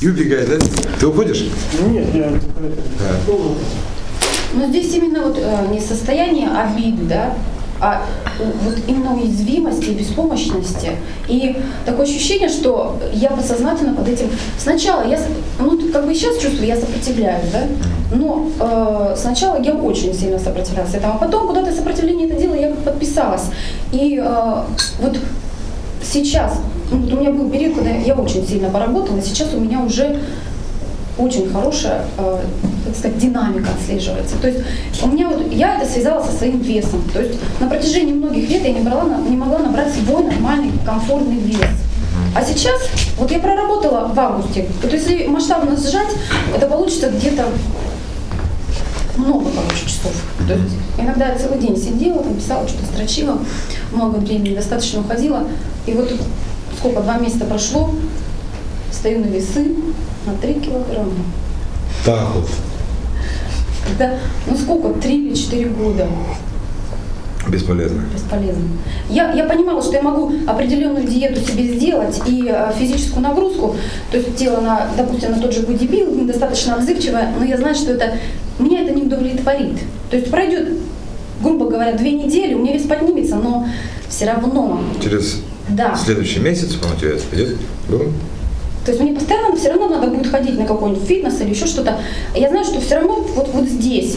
И убегает, да? Ты уходишь? Нет, я Но здесь именно вот э, не состояние обиды, да, а вот именно уязвимости и беспомощности. И такое ощущение, что я подсознательно под этим... Сначала я, ну как бы сейчас чувствую, я сопротивляюсь, да, но э, сначала я очень сильно сопротивлялась этому, а потом куда-то сопротивление это дело, я подписалась. И э, вот сейчас, ну, вот у меня был период, когда я очень сильно поработала, сейчас у меня уже очень хорошая, э, так сказать, динамика отслеживается. То есть у меня вот, я это связала со своим весом. То есть на протяжении многих лет я не, брала, не могла набрать свой нормальный, комфортный вес. А сейчас, вот я проработала в августе, вот если масштабно сжать, это получится где-то много, короче, часов. То есть иногда я целый день сидела, там писала, что-то строчила, много времени достаточно уходила. И вот сколько, два месяца прошло, стою на весы на 3 килограмма. Так вот. Когда, ну сколько, 3 или 4 года, Бесполезно. бесполезно. Я, я понимала, что я могу определенную диету себе сделать и э, физическую нагрузку, то есть тело, на, допустим, на тот же бодибилдинг, достаточно отзывчивое, но я знаю, что это, меня это не удовлетворит. То есть пройдет, грубо говоря, две недели, у меня вес поднимется, но все равно, Через да. следующий месяц, по-моему, у тебя идет? Было? То есть мне постоянно все равно надо будет ходить на какой-нибудь фитнес или еще что-то. Я знаю, что все равно вот, вот здесь.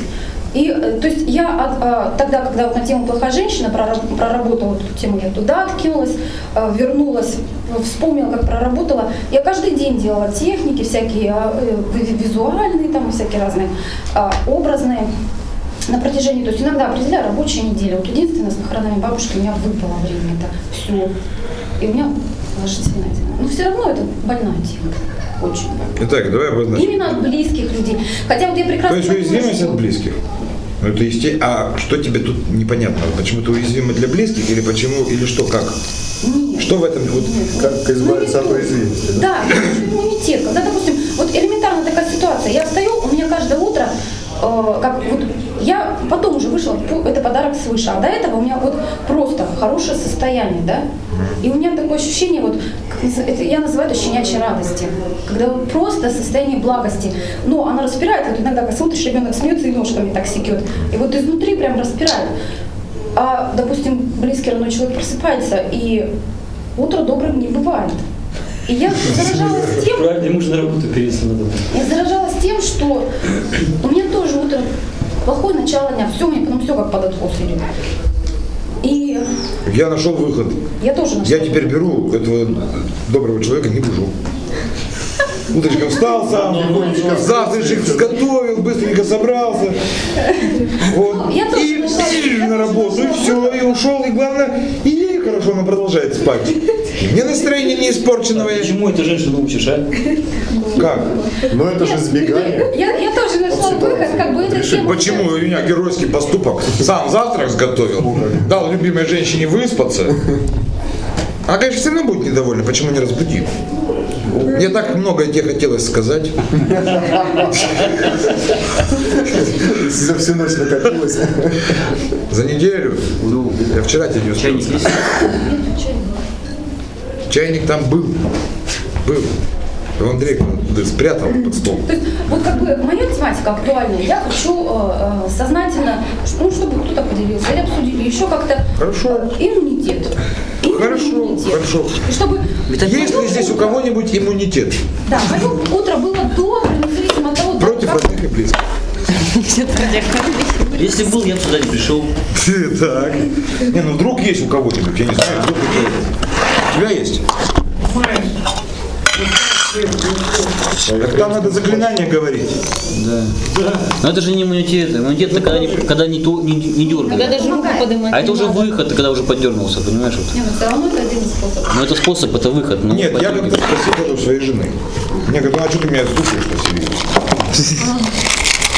И э, то есть я а, тогда, когда вот на тему плохая женщина прора- проработала эту тему, я туда откинулась, э, вернулась, вспомнила, как проработала. Я каждый день делала техники всякие а, э, ви- визуальные, там всякие разные, а, образные на протяжении, то есть иногда определяю рабочая неделя. Вот единственное, с похоронами бабушки у меня выпало время, это все. И у меня положительная динамика. Но все равно это больная тема. Очень больная. Итак, давай обозначим. Именно от близких людей. Хотя вот я прекрасно То есть уязвимость что- от близких. Ну, это есте... А что тебе тут непонятно? Почему ты уязвима для близких или почему, или что, как? Нет. Что в этом? Вот, Нет, Как вот избавиться от иммунитет. уязвимости, да? Да, иммунитет. Когда, допустим, вот элементарно такая ситуация. Я встаю, у меня каждое утро, э, как вот я потом уже вышла, это подарок свыше, а до этого у меня вот просто хорошее состояние, да? И у меня такое ощущение, вот, это, я называю это щенячьей радости, когда вот просто состояние благости. Но она распирает, вот иногда, как смотришь, ребенок смеется и ножками так секет, и вот изнутри прям распирает. А, допустим, близкий родной человек просыпается, и утро добрым не бывает. И я заражалась тем, Правильно, ему же на работу перейти надо. я заражалась тем, что у меня тоже утро плохое начало дня, все, у меня потом все как под откос идет. И я нашел выход. я тоже нашла. Я теперь беру этого доброго человека, не бужу. Утречком встал сам, завтрашек сготовил, быстренько собрался. Вот. Я тоже И, нашла. и на работу, и все, и ушел. И главное, и хорошо, она продолжает спать. Мне настроение не испорченного. я- Почему эту женщину учишь, а? Как? Но это же сбегание. Я, я тоже нашла выход, как бы это тема. Почему у меня геройский поступок? Сам завтрак сготовил, дал любимой женщине выспаться. Она, конечно, все равно будет недовольна, почему не разбудил. Мне так много тебе хотелось сказать. За всю ночь накопилось. За неделю. Я вчера тебе не успел Чайник есть? сказать. Чайник там был. Был. Его Андрей спрятал под стол. То есть, вот как бы моя тематика актуальная, я хочу э, э, сознательно, ну, чтобы кто-то поделился или обсудили, еще как-то Хорошо. э, иммунитет. Хорошо, иммунитет. хорошо. И чтобы Есть ли здесь у кого-нибудь иммунитет? Да, мое утро было добрым, независимо от того, Против как- родных и близких. Если был, я бы сюда не пришел. Так. Не, ну вдруг есть у кого-нибудь, я не знаю, вдруг у тебя есть. У тебя есть? Так там надо заклинание говорить. Но это же не иммунитет. Иммунитет это когда не, когда не, то- не, не Когда дергает. даже руку поднимать А это уже выход, когда уже поддернулся, понимаешь? Вот. Не, ну все равно это один из способов. Но это способ, это выход. но Нет, я как-то спросил это у своей жены. Мне говорят, ну а что ты меня слушаешь по себе?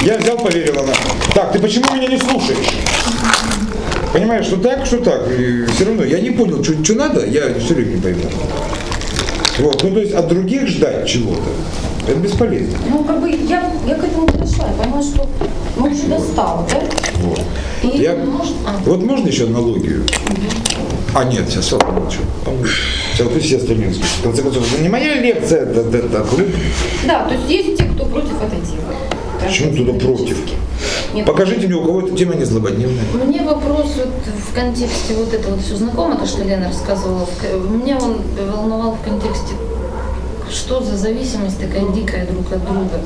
Я взял, поверил она. Так, ты почему меня не слушаешь? Понимаешь, что так, что так. И все равно я не понял, что, что надо, я все время не пойму. Вот, ну то есть от других ждать чего-то, это бесполезно. Ну, как бы я, я к этому подошла, я поняла, что ну, уже достало, да? Вот. И Я, может- а. вот можно еще аналогию? А нет, сейчас помолчу. помолчу. Сейчас пусть все остальные. В конце концов, это не моя лекция, это, это, это. Да, то есть есть те, кто против этой темы. Почему туда против? Нет, Покажите мне, у кого эта тема не злободневная. Мне вопрос вот в контексте вот это вот все знакомо, то, что Лена рассказывала. Меня он волновал в контексте, что за зависимость такая дикая друг от друга.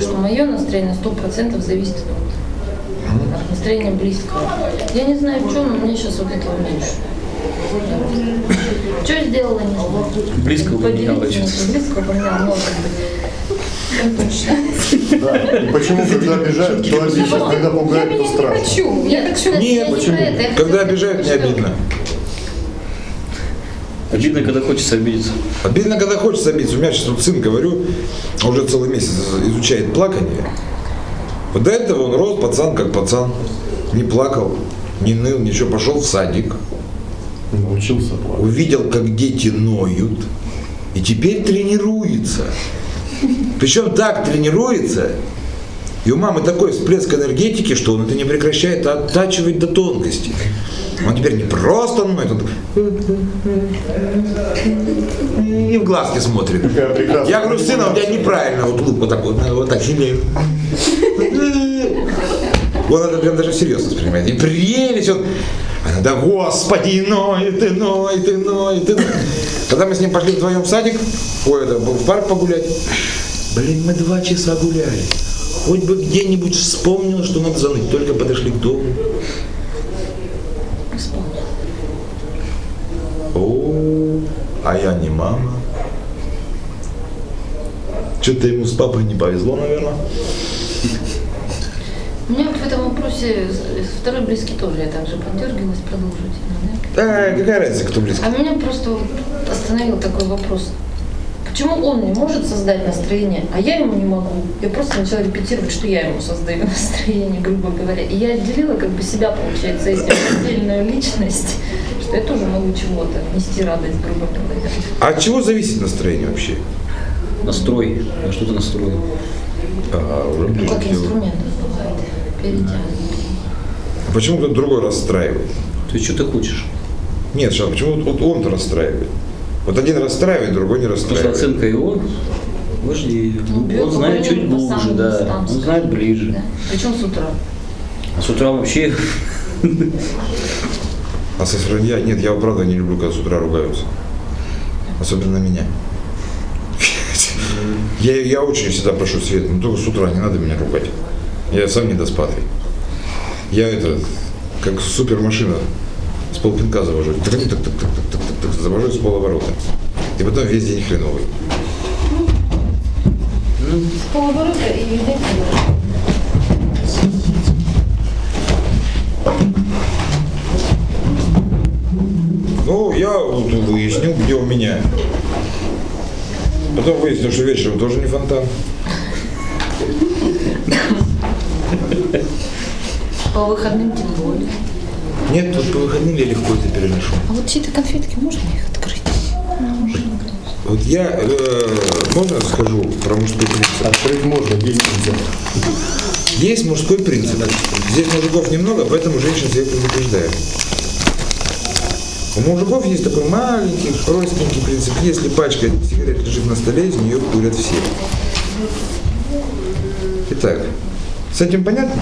Что мое настроение сто процентов зависит от, от настроения близкого. Я не знаю в чем, но мне сейчас вот этого меньше. Что сделала, не знаю. Близкого поменяла. Близкого поменяла, может быть. Да. И почему, когда обижают, то обидно, когда Я пугают, то страшно. хочу. Я Нет, хочу. кстати, Нет, почему? Когда обижают, не что- обидно. Обидно, когда хочется обидеться. Обидно, когда хочется обидеться. У меня сейчас вот сын, говорю, уже целый месяц изучает плакание. Вот до этого он рос, пацан как пацан. Не плакал, не ныл, ничего. Пошел в садик. Научился плакать. увидел, как дети ноют, и теперь тренируется. Причем так тренируется, и у мамы такой всплеск энергетики, что он это не прекращает оттачивать до тонкости. Он теперь не просто ноет, он и в глазки смотрит. Я говорю, сына, у тебя неправильно вот лук вот так вот, вот так сильнее. Он это прям даже всерьез воспринимает. И прелесть, он, она, да господи, и ноет, и ноет, и ноет. Когда мы с ним пошли вдвоем в садик, ой, это в парк погулять, блин, мы два часа гуляли. Хоть бы где-нибудь вспомнил, что надо заныть. Только подошли к дому. О, а я не мама. Что-то ему с папой не повезло, наверное. У меня вот в этом вопросе второй близкий тоже я также поддергалась продолжительно. Да? Да, какая разница, кто близко. А меня просто остановил такой вопрос. Почему он не может создать настроение, а я ему не могу? Я просто начала репетировать, что я ему создаю настроение, грубо говоря. И я отделила как бы себя, получается, этим отдельную личность, что я тоже могу чего-то нести радость, грубо говоря. А от чего зависит настроение вообще? Настрой. На что ты настроен. А, Ну, как инструмент. А почему кто-то другой расстраивает? То есть, что ты хочешь? Нет, сейчас, почему вот, вот он-то расстраивает? Вот один расстраивает, другой не Потому что расстраивает. оценка его важнее. Ну, бьет он по знает чуть глубже, самым да. Он знает ближе. Да. Причем с утра. А с утра вообще А со стороны я, нет, я правда не люблю, когда с утра ругаются. Особенно меня. Я, я очень всегда прошу Свет, ну только с утра не надо меня ругать. Я сам недоспатый. Я это, как супермашина, с полпинка завожу. Так, так, так, так, так, так, так, так, завожу с полоборота. И потом весь день хреновый. С полоборота и хреново. Ну, я вот выяснил, где у меня. Потом выяснил, что вечером тоже не фонтан. По выходным тем более. Нет, тут по выходным я легко это переношу. А вот чьи-то конфетки, можно их открыть? Вот я, э, можно скажу про мужской принцип? Открыть можно, есть нельзя. Есть мужской принцип. Здесь мужиков немного, поэтому женщин всех предупреждаю. У мужиков есть такой маленький, простенький принцип. Если пачка сигарет лежит на столе, из нее курят все. Итак, с этим понятно?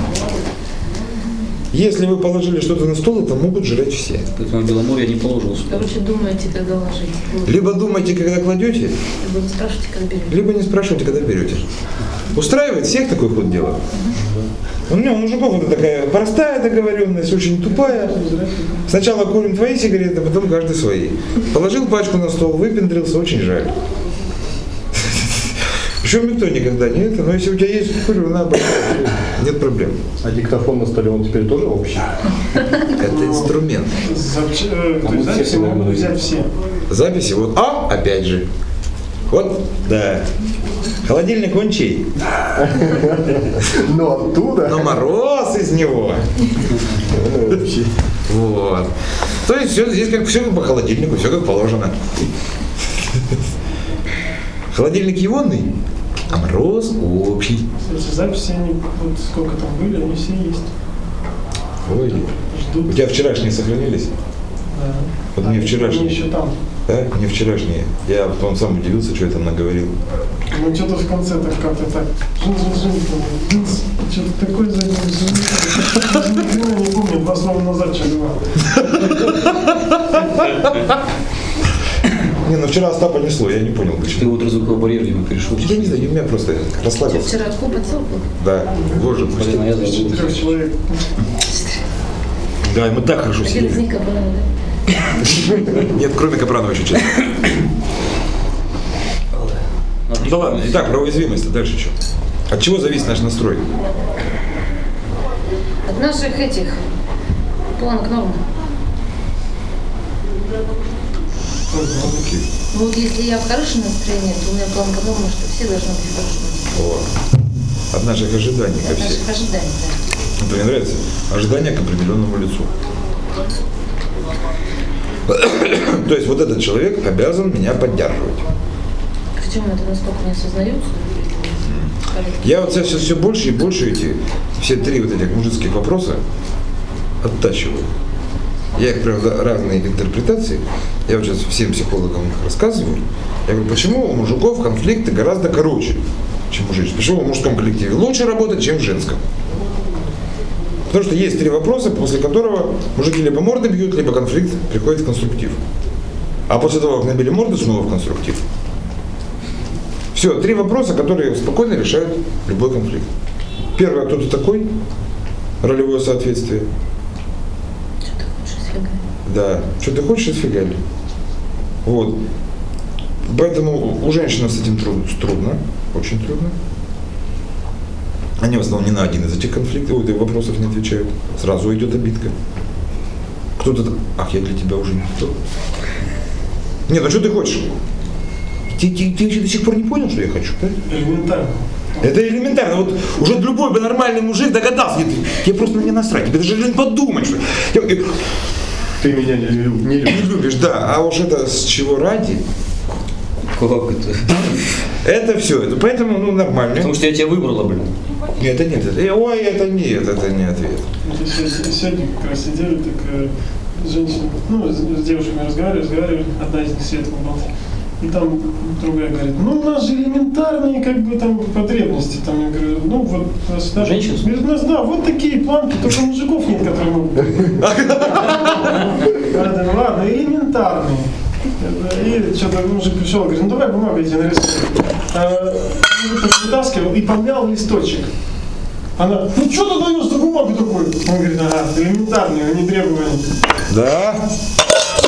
Если вы положили что-то на стол, это могут жрать все. поэтому Беломорье не положился. Короче, думайте, когда ложить. Либо думайте, когда кладете, Либо не спрашивайте, когда берете. либо не спрашивайте, когда берете. Устраивает всех такой ход дела? У меня у мужиков это такая простая договоренность, очень тупая. Сначала курим твои сигареты, потом каждый свои. Положил пачку на стол, выпендрился, очень жаль. Причем никто никогда не это, но если у тебя есть курю, на, большая, нет проблем. А диктофон на столе, он теперь тоже общий? Это инструмент. Э, А записи могут взять все. Записи, вот, а, опять же. Вот, да. Холодильник он чей? Но оттуда... Но мороз из него. Вот. То есть все здесь как все по холодильнику, все как положено. Холодильник егонный, а мороз общий. Эти записи, они вот сколько там были, они все есть. Ой, у Ждут. тебя вчерашние сохранились? Да. Вот мне Они вчерашние. еще там. Да? Мне вчерашние. Я потом сам удивился, что я там наговорил. Ну что-то в конце так как-то так. Дынц. Что-то такое за ним ни хрена не помню, два слова назад что говорил. Не, ну вчера Остапа несло, я не понял Ты почему. вот разуковой барьер видимо, перешел. Я не знаю, у меня просто Ты расслабился. вчера купа цел был? Да, боже, Блин, а я забыл. Человек. Да, и мы так хорошо Один из сидели. них Капранов, да? Нет, кроме Капранова еще честно. Да ладно, итак, про уязвимость, а дальше что? От чего зависит наш настрой? От наших этих планок нормы. Ну вот если я в хорошем настроении, то у меня планка нормы, что все должны быть в хорошем настроении. О, от наших ожиданий ко От всем. наших ожиданий, да. Это мне нравится. Ожидания к определенному лицу. То есть вот этот человек обязан меня поддерживать. Причем это настолько не осознается. Я вот сейчас все больше и больше эти, все три вот этих мужицких вопроса оттачиваю. Я их, правда, разные интерпретации. Я вот сейчас всем психологам их рассказываю. Я говорю, почему у мужиков конфликты гораздо короче, чем у женщин? Почему в мужском коллективе лучше работать, чем в женском? Потому что есть три вопроса, после которого мужики либо морды бьют, либо конфликт приходит в конструктив. А после того, как набили морды, снова в конструктив. Все, три вопроса, которые спокойно решают любой конфликт. Первое, кто ты такой? Ролевое соответствие. Что ты хочешь сфига? Да. Что ты хочешь, фига ли? Вот. Поэтому у женщин с этим трудно, трудно, очень трудно. Они в основном не на один из этих конфликтов, ой, вопросов не отвечают. Сразу идет обидка. Кто-то, ах, я для тебя уже никто. Нет, ну что ты хочешь? Ты, ты, ты вообще до сих пор не понял, что я хочу, да? Элементарно. Это элементарно. Вот уже любой бы нормальный мужик догадался. Нет, тебе просто на меня насрать. Тебе даже не подумать, что... Я- я- Ты меня не, не не любишь. любишь, да. А уж это с чего ради? Как это? Это все. Это, поэтому, ну, нормально. Потому что я тебя выбрала, блин. Нет, это нет. Это, ой, это нет, это не ответ. Сегодня как раз сидели, так э, женщина, ну, с, девушками разговаривали, разговаривали, одна из них Света улыбалась. И там другая говорит, ну у нас же элементарные как бы там потребности. Там я говорю, ну вот даже- Женщин? Говорит, у нас да, вот такие планки, только мужиков нет, которые могут. Говорю, ладно, элементарные. И что-то мужик пришел, говорит, ну давай бумагу я тебе нарисую. А, ну, вытаскивал и помял листочек. Она, ну что ты даешь за бумагу такую? Он говорит, ага, элементарные, они требования. Да?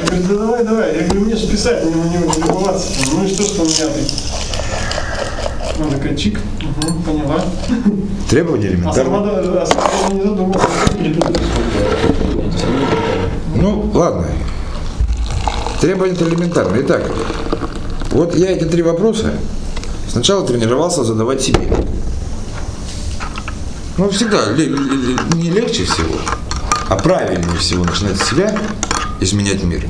Я говорю, да давай, давай. Я говорю, мне же писать, мне на него не любоваться. Ну и что, что он мятый? Она такая, чик, угу, поняла. Требования А сама, а сама не задумалась. Ну, ладно. Требования элементарные. Итак, вот я эти три вопроса сначала тренировался задавать себе. Ну, всегда не легче всего, а правильнее всего начинать с себя изменять мир.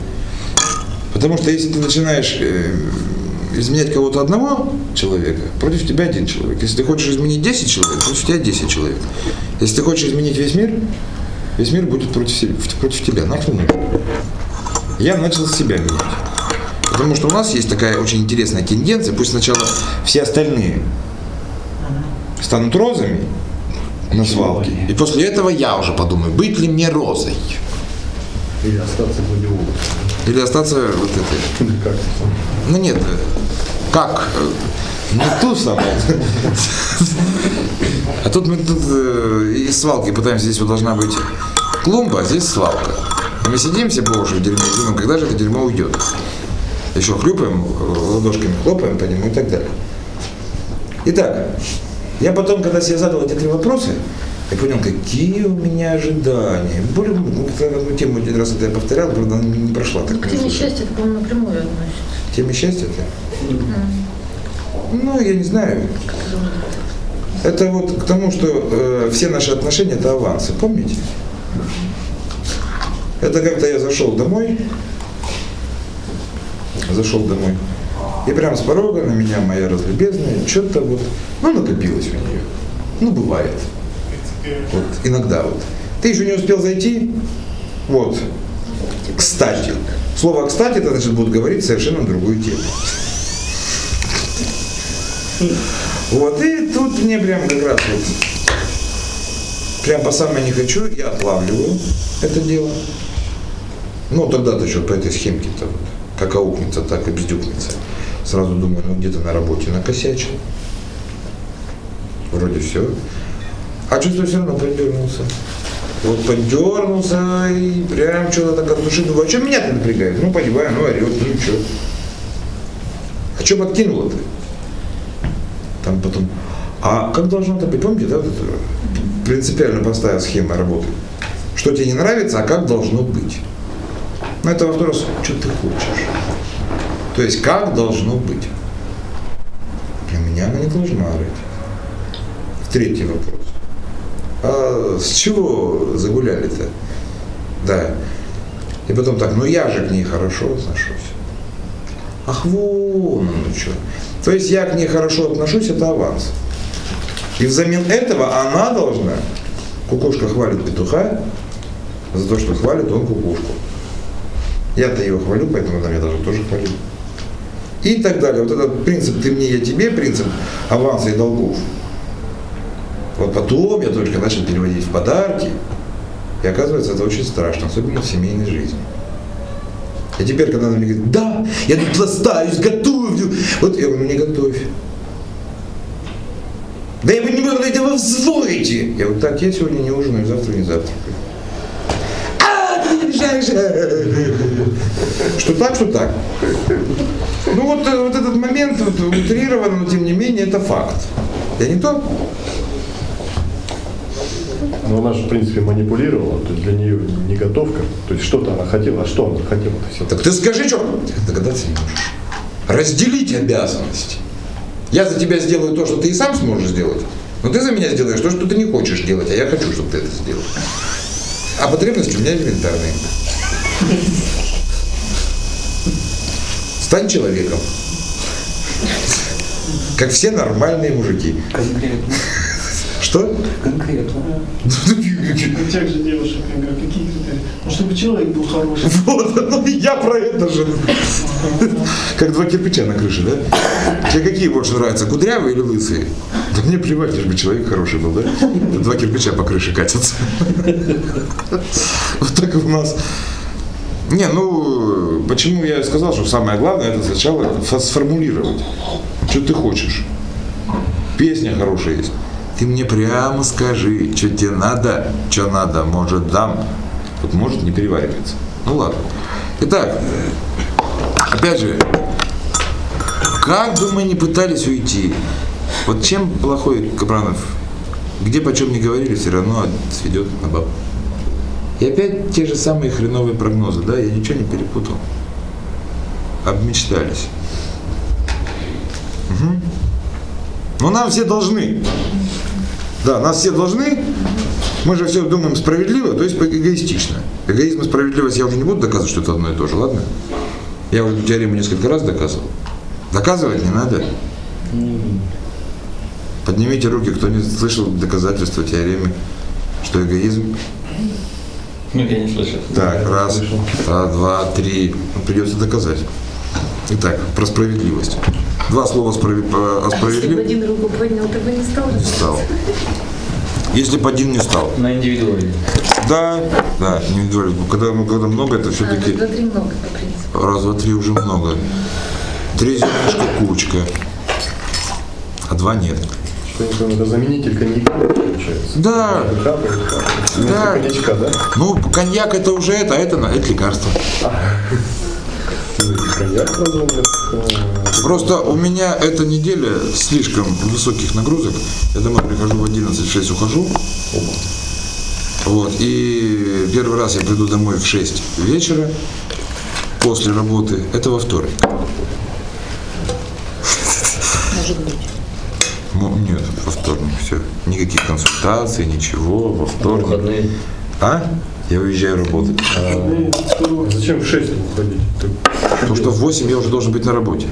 Потому что если ты начинаешь э, изменять кого-то одного человека, против тебя один человек. Если ты хочешь изменить 10 человек, против тебя 10 человек. Если ты хочешь изменить весь мир, весь мир будет против, против тебя. Нахрен? Я начал с себя менять. Потому что у нас есть такая очень интересная тенденция, пусть сначала все остальные станут розами на свалке, и после этого я уже подумаю, быть ли мне розой. Или остаться гладиолусом. Или остаться вот этой. Или как Ну нет, э, как? Не ту самую. А тут мы тут э, из свалки пытаемся, здесь вот должна быть клумба, а здесь свалка. И мы сидим все по уши в дерьме и думаем, когда же это дерьмо уйдет. Еще хлюпаем, э, ладошками хлопаем по нему и так далее. Итак, я потом, когда себе задал эти три вопроса, я понял, какие у меня ожидания. Более, ну, как-то одну тему один раз это я повторял, правда, она не прошла. Так Ну, к теме счастья, это, по-моему, напрямую относится. Теме счастья это? Ну, я не знаю. Это вот к тому, что э, все наши отношения это авансы, помните? Это как-то я зашел домой, зашел домой, И прям с порога на меня моя разлюбезная, что-то вот, ну, накопилось у нее. Ну, бывает. Вот, иногда вот. Ты еще не успел зайти, вот, кстати. Слово «кстати» это значит будут говорить совершенно другую тему. Вот, и тут мне прям как раз вот, прям по самое не хочу, я отлавливаю это дело. Ну, тогда-то еще по этой схемке-то вот, как аукнется, так и бздюкнется. Сразу думаю, ну где-то на работе накосячил. Вроде все. А чувствую, все равно поддернулся. Вот поддернулся и прям что-то так от души думаю, а что меня-то напрягает? Ну, понимаю, ну орет, ну что? А что подкинуло ты? Там потом, а как должно это быть? Помните, да, вот принципиально простая схема работы? Что тебе не нравится, а как должно быть? Ну, это вопрос, что ты хочешь. То есть, как должно быть? Для меня она не должна орать. Третий вопрос. А с чего загуляли-то? Да. И потом так, ну я же к ней хорошо отношусь. Ах, вон ну что. То есть я к ней хорошо отношусь, это аванс. И взамен этого она должна, кукушка хвалит петуха, за то, что хвалит он кукушку. Я-то ее хвалю, поэтому она меня даже тоже хвалит. И так далее. Вот этот принцип «ты мне, я тебе», принцип аванса и долгов. Вот потом я только начал переводить в подарки. И оказывается, это очень страшно, особенно в семейной жизни. И теперь, когда она мне говорит, да, я тут пластаюсь, готовлю. Вот я говорю, не готовь. Да я бы не могу, это вы взводите. Я говорю, так, я сегодня не ужинаю, завтра не завтракаю. А. Что так, что так. Ну вот, э, вот этот момент вот, утрирован, но тем не менее это факт. Я не то? Но она же, в принципе, манипулировала, то есть для нее не готовка. То есть что-то она хотела, а что она хотела? все Так ты скажи, что ты догадаться не можешь. Разделить обязанности. Я за тебя сделаю то, что ты и сам сможешь сделать. Но ты за меня сделаешь то, что ты не хочешь делать, а я хочу, чтобы ты это сделал. А потребности у меня элементарные. Стань человеком. Как все нормальные мужики. Что? Конкретно. У тех же девушек, какие критерии? Ну, чтобы человек был хороший. Вот, ну я про это же. Как два кирпича на крыше, да? Тебе какие больше нравятся, кудрявые или лысые? Да мне плевать, лишь бы человек хороший был, да? Два кирпича по крыше катятся. Вот так у нас. Не, ну, почему я сказал, что самое главное, это сначала сформулировать, что ты хочешь. Песня хорошая есть. Ты мне прямо скажи, что тебе надо, что надо, может дам. Вот может не переваривается. Ну ладно. Итак, опять же, как бы мы ни пытались уйти, вот чем плохой Капранов, где почем не говорили, все равно сведет на баб. И опять те же самые хреновые прогнозы, да, я ничего не перепутал. Обмечтались. Мгм. Но нам все должны. Да, нас все должны. Мы же все думаем справедливо, то есть эгоистично. Эгоизм и справедливость я уже не буду доказывать, что это одно и то же, ладно? Я уже эту теорему несколько раз доказывал. Доказывать не надо. Поднимите руки, кто не слышал доказательства теоремы, что эгоизм. Ну, я не слышал. Так, раз, а, два, три. Ну, придется доказать. Итак, про справедливость. Два слова справи- о Если бы справедливости один руку поднял, ты бы не стал не стал. Если бы один не стал. На индивидуале. Да, да, индивидуально. Ну, Когда, ну, когда много, это А, все-таки два, три много, по принципу. раз, два, три уже много. Три зернышка кучка, а два нет. Что это заменитель коньяка, получается. Да, Да, Да. коньячка, да? ну коньяк это уже это, а это, на- это лекарство. Коньяк вместо, Просто у меня эта неделя слишком высоких нагрузок. Я домой прихожу в 11, в 6 ухожу. Вот, и первый раз я приду домой в 6 вечера после работы. Это во вторник. Может быть. Ну, нет, во вторник, все. Никаких консультаций, ничего, во вторник. Выходные. А? Я уезжаю работать. А зачем в 6 уходить? Потому что в 8 я уже должен быть на работе.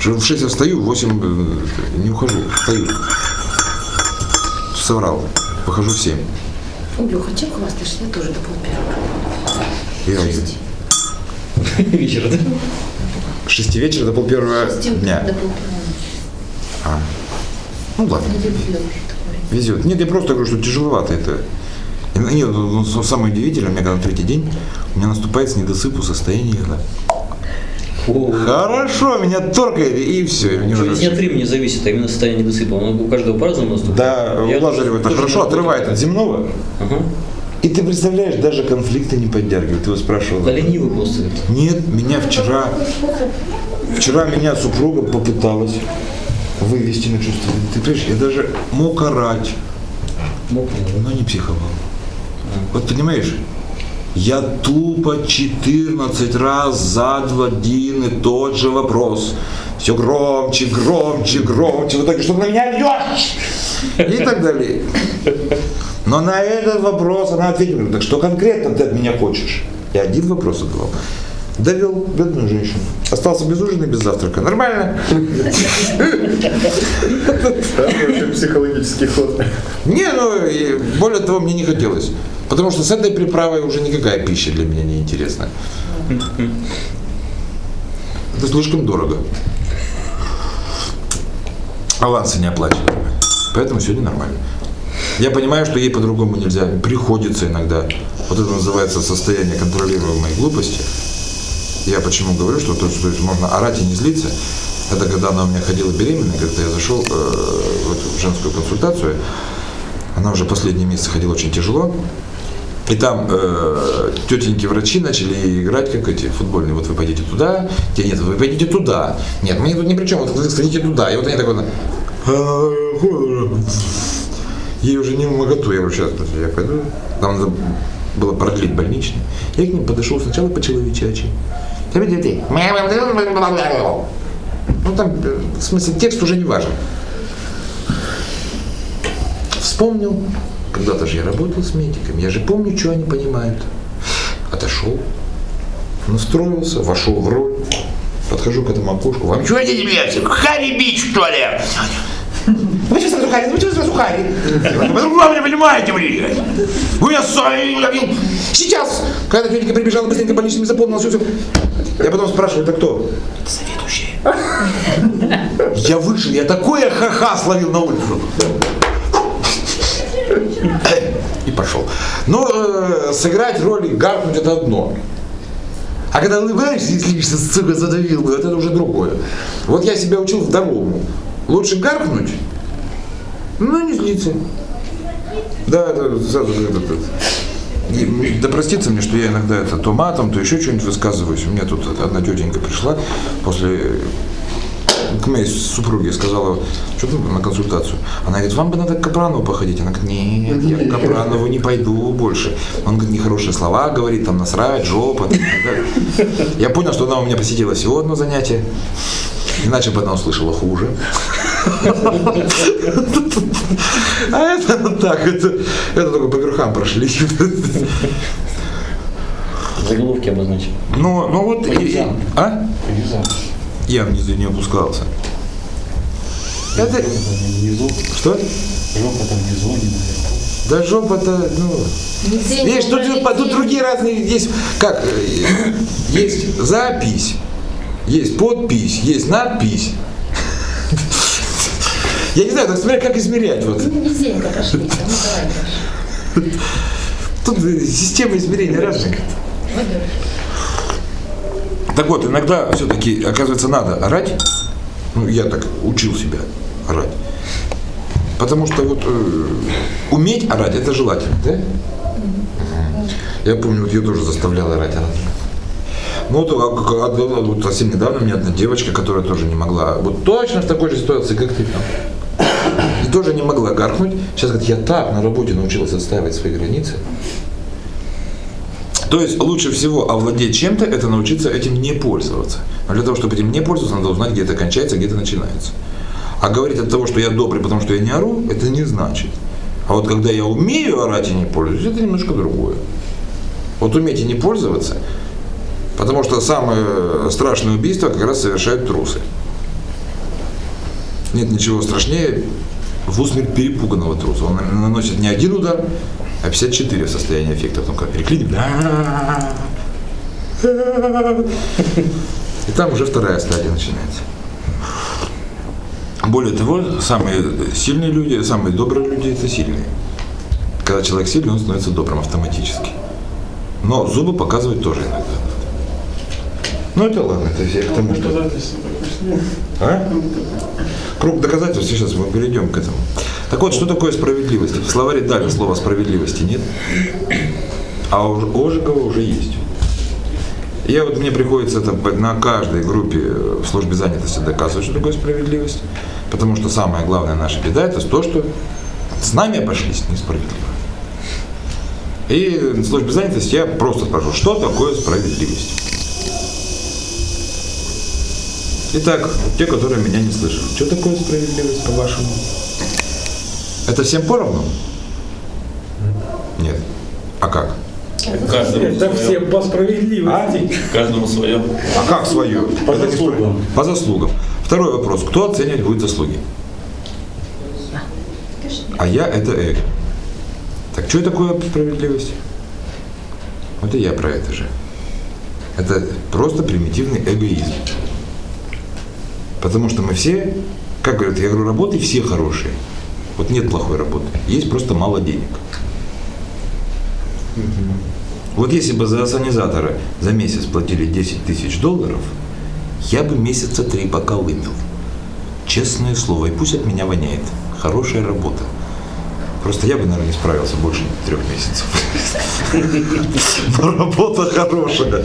В 6 я встаю, в 8 э, не ухожу, встаю. Соврал. Выхожу в 7. Илюха, чем хвастаешься? Я тоже до полпервого. Я Вечер, да? с 6 вечера до пол первого Шести утра дня. До полпервого. А. Ну ладно. Везет. Нет, я просто говорю, что тяжеловато это. Нет, ну, ну, самое удивительное, у меня когда на третий день, у меня наступает с недосыпу состояние. когда Хорошо, меня торкает, и все. мне уже- ведь не от времени зависит, а именно состояние недосыпа. Он у каждого по-разному наступает. Да, Я у Лазарева это хорошо отрывает от земного. Ага. И ты представляешь, даже конфликты не поддергивает. Ты его спрашивал. Да ленивый просто. Нет, меня вчера, вчера меня супруга попыталась вывести на чувство. Ты понимаешь, я даже мог орать, да? но не психовал. Вот понимаешь, я тупо 14 раз задал один и тот же вопрос. Все громче, громче, громче. В итоге, что ты на меня орешь? И так далее. Но на этот вопрос она ответила, так что конкретно ты от меня хочешь? Я один вопрос задавал. Довел бедную женщину. Остался без ужина и без завтрака. Нормально? Психологический ход. Не, ну, более того, мне не хотелось. Потому что с этой приправой уже никакая пища для меня не интересна. Это слишком дорого. Авансы не оплачиваемы. Поэтому сегодня нормально. Я понимаю, что ей по-другому нельзя. Приходится иногда. Вот это называется состояние контролируемой глупости. Я почему говорю, что то, что можно орать и не злиться, это когда она у меня ходила беременной, когда я зашел э, в женскую консультацию, она уже последние месяцы ходила очень тяжело. И там э, тетеньки врачи начали играть, как эти футбольные. Вот вы пойдете туда, нет, вы пойдете туда. Нет, мы тут ни при чем, вот вы сходите туда. И вот они такой, ей уже не моготу. Я говорю, сейчас, я пойду. Там надо было продлить больничный. Я к ним подошел сначала по-человечачьи. Ну там, в смысле, текст уже не важен. Вспомнил, когда-то же я работал с медиками, я же помню, что они понимают. Отошел, настроился, вошел в роль, подхожу к этому окошку. Вам что здесь блядь? Хари бить, что ли? Сразу Хари? Вы что сразу Хари? Вы по-другому не понимаете, блядь. Вы меня ссорили. Сейчас, когда тетенька прибежала, быстренько больничными заполнила все, все. Я потом спрашиваю, это кто? Это заведующая. Я вышел, я такое ха-ха словил на улицу. И пошел. Но э, сыграть роль и гаркнуть это одно. А когда улыбаешься и слишься, сука, задавил, вот это уже другое. Вот я себя учил второму. Лучше гаркнуть, но не злиться. Да, это сразу это, это, да простится мне, что я иногда это то матом, то еще что-нибудь высказываюсь. У меня тут одна тетенька пришла после к моей супруге сказала, что ты на консультацию. Она говорит, вам бы надо к Капранову походить. Она говорит, нет, я к Капранову не пойду больше. Он говорит, нехорошие слова говорит, там насрать, жопа. там, и так далее. Я понял, что она у меня посетила всего одно занятие. Иначе бы она услышала хуже. А это так, это, это только по верхам прошли. Заголовки обозначил. Ну, ну вот, и- а? Я внизу не опускался. Это, Внизу, что? жопа там внизу, не наверху. Да жопа-то, ну... Нигде Видишь, тут, пролететь. тут другие разные, есть, как, э, есть запись, есть подпись, есть надпись. Я не знаю, так смотря как измерять. Вот. Низенько пошли. Ну давай. Тут э, система измерения разная. Так вот, иногда все-таки, оказывается, надо орать. Ну, я так учил себя орать. Потому что вот э, уметь орать, это желательно, да? Я помню, вот ее тоже заставлял орать. Она... Ну, вот, а, а, а, вот совсем недавно у меня одна девочка, которая тоже не могла, вот точно в такой же ситуации, как ты там. И тоже не могла гаркнуть. Сейчас говорит, я так на работе научилась отстаивать свои границы. То есть лучше всего овладеть чем-то, это научиться этим не пользоваться. Но для того, чтобы этим не пользоваться, надо узнать, где это кончается, где это начинается. А говорить от того, что я добрый, потому что я не ору, это не значит. А вот когда я умею орать и не пользуюсь, это немножко другое. Вот уметь и не пользоваться, потому что самое страшное убийство как раз совершают трусы. Нет ничего страшнее в усмерть перепуганного труса. Он наносит не один удар, а 54 в состоянии эффекта. Потом как переклинит. И там уже вторая стадия начинается. Более того, самые сильные люди, самые добрые люди – это сильные. Когда человек сильный, он становится добрым автоматически. Но зубы показывать тоже иногда. Ну это ладно, это я к тому, что... А? Круг доказательств, сейчас мы перейдем к этому. Так вот, что такое справедливость? В словаре дали слова справедливости нет, а у Ожегова уже есть. Я вот мне приходится это на каждой группе в службе занятости доказывать, что такое справедливость. Потому что самая главная наша беда это то, что с нами обошлись несправедливо. И в службе занятости я просто спрашиваю, что такое справедливость? Итак, те, которые меня не слышали, что такое справедливость по-вашему? Это всем поровну? Нет. А как? Каждому Это все по справедливости. Каждому свое. А как свое? По Это заслугам. По заслугам. Второй вопрос. Кто оценивать будет заслуги? А я это эго. Так что такое справедливость? Вот и я про это же. Это просто примитивный эгоизм. Потому что мы все, как говорят, я говорю, работы все хорошие. Вот нет плохой работы. Есть просто мало денег. Вот если бы за ассанизатора за месяц платили 10 тысяч долларов, я бы месяца три пока вымел. Честное слово, и пусть от меня воняет. Хорошая работа. Просто я бы, наверное, не справился больше трех месяцев. Но работа хорошая.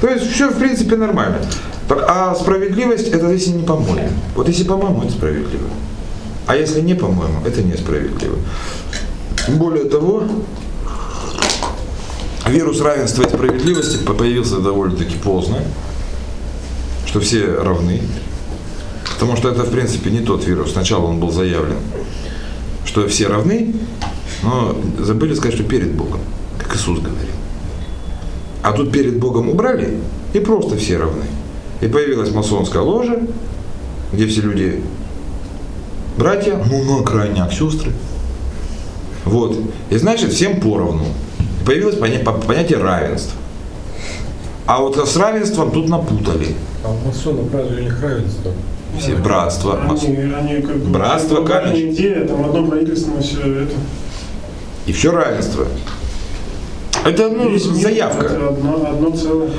То есть все, в принципе, нормально. А справедливость, это если не по-моему. Вот если по-моему, это справедливо. А если не по-моему, это несправедливо. Более того, вирус равенства и справедливости по- появился довольно-таки поздно, что все равны. Потому что это, в принципе, не тот вирус. Сначала он был заявлен, что все равны, но забыли сказать, что перед Богом, как Иисус говорил. А тут перед Богом убрали, и просто все равны. И появилась масонская ложа, где все люди братья, ну на крайняк сестры. Вот. И значит, всем поровну. И появилось поня- по- понятие равенства. А вот с равенством тут напутали. А у масонов разве у них равенство? Все братства. мас- Они, они как бы... Братство, конечно. идея, там одно правительство, все это. И все равенство. Это ну, Весь заявка. Это одно, одно целое.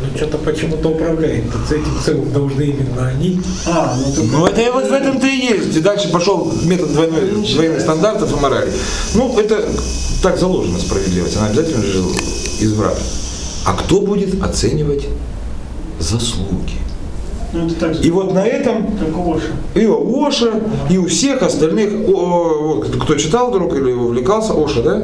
Ну, что-то почему-то управляет. С этим целым должны именно они. А, ну ты... Ну это вот в этом-то и есть. И дальше пошел метод двойной, двойных стандартов и морали. Ну, это так заложена справедливость. Она обязательно же изврат. А кто будет оценивать заслуги? Ну это так же, И вот на этом как у Оша. и у Оша, и у всех остальных, о, вот кто читал вдруг или увлекался, Оша, да?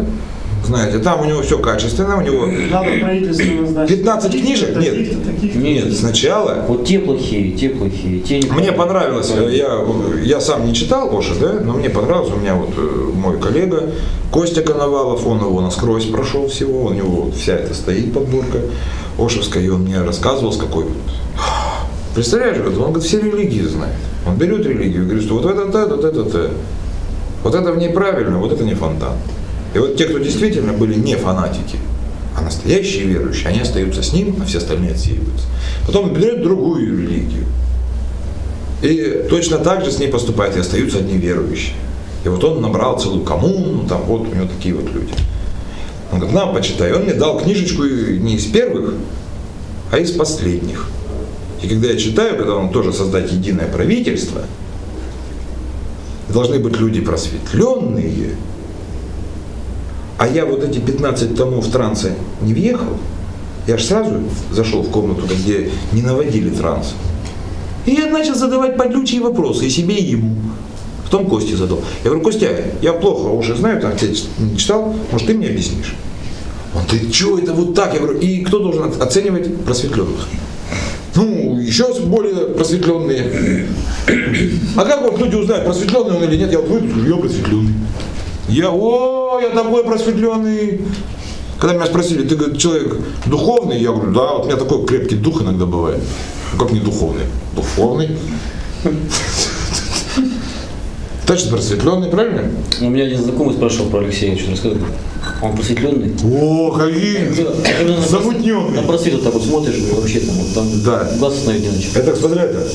Знаете, там у него все качественно, у него Надо правительство назначить. 15 книжек? Нет. Нет, сначала Вот те плохие, те плохие, те не Мне понравилось, э, я, я сам не читал Оша, да, но мне понравилось, у меня вот э, мой коллега Костя Коновалов, он его насквозь прошел всего, у него вот вся эта стоит подборка Ошевская, и он мне рассказывал, с какой... Представляешь, он говорит, все религии знает. Он берет религию и говорит, что вот это то, вот это то. Вот это в ней правильно, вот это не фонтан. И вот те, кто действительно были не фанатики, а настоящие верующие, они остаются с ним, а все остальные отсеиваются. Потом берет другую религию. И точно так же с ней поступает, и остаются одни верующие. И вот он набрал целую коммуну, там вот у него такие вот люди. Он говорит, на, почитай. Он мне дал книжечку не из первых, а из последних. И когда я читаю, когда он тоже создать единое правительство, должны быть люди просветленные, а я вот эти 15 томов транса не въехал, я же сразу зашел в комнату, где не наводили транс. И я начал задавать подлючие вопросы и себе, и ему. Потом Косте задал. Я говорю, Костя, я плохо уже знаю, там тебя не читал, может ты мне объяснишь? Он, ты что, это вот так? Я говорю, и кто должен оц- оценивать просветленных? Ну, еще более просветленные. А как вот люди узнают, просветленный он или нет? Я вот выйду, я просветленный. Я, о, я такой просветленный. Когда меня спросили, ты человек духовный, я говорю, да, вот у меня такой крепкий дух иногда бывает. Ну, как не духовный? Духовный. Точно просветленный, правильно? У меня один знакомый спрашивал про Алексея, что рассказывал. Он просветленный? О, Хавин! Замутненный. На просвет так вот смотришь, вообще там, вот там Да. глаз остановить не начал. Это смотря это.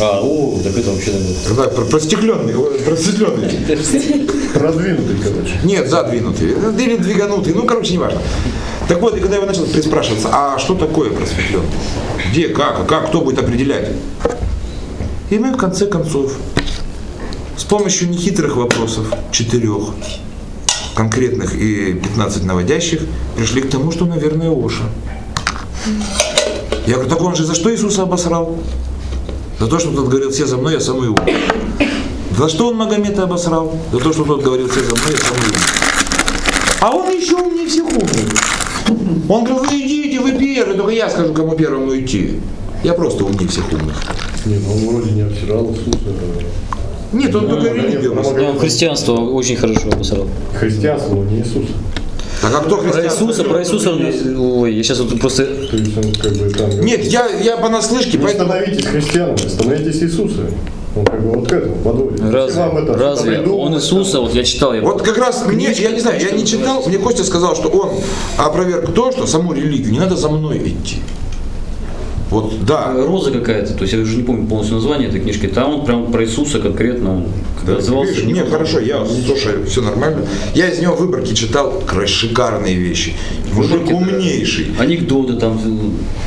А, о, так это вообще наверное. Когда про- просветленный, ой, просветленный. Продвинутый, короче. Нет, задвинутый. Или двиганутый. Ну, короче, неважно. Так вот, и когда я его начал приспрашиваться, а что такое просветленный? Где, как, а как, кто будет определять? И мы в конце концов с помощью нехитрых вопросов, четырех, конкретных и 15 наводящих, пришли к тому, что, наверное, Оша. Я говорю, так он же за что Иисуса обосрал? За то, что тот говорил, все за мной, я сам его. За что он Магомета обосрал? За то, что тот говорил, все за мной, я сам его. А он еще умнее всех умных. Он говорил, вы идите, вы первые, только я скажу, кому первому идти. Я просто умнее всех умных. Не, ну он вроде не обсирал Иисуса. Нет, он только религию Ну, обосрал. Он христианство очень хорошо обосрал. Христианство, не Иисуса. Так а кто Про христиан? Иисуса, про Иисуса, он- ой, я сейчас вот просто... Говорит, Нет, я, я понаслышке, Не поэтому... становитесь христианами, становитесь Иисусами. Он как бы вот к этому подводит. Разве, Вам это разве он Иисуса, вот я читал его. Вот как раз мне, я не знаю, я не читал, мне Костя сказал, что он опроверг то, что саму религию не надо за мной идти. Вот, да. Роза какая-то, то есть я уже не помню полностью название этой книжки. Там он прям про Иисуса конкретно, он когда отзывался. Видишь, не хорошо, я, слушай, все нормально. Я из него выборки читал шикарные вещи. Мужик Выборки, да. умнейший. Анекдоты там.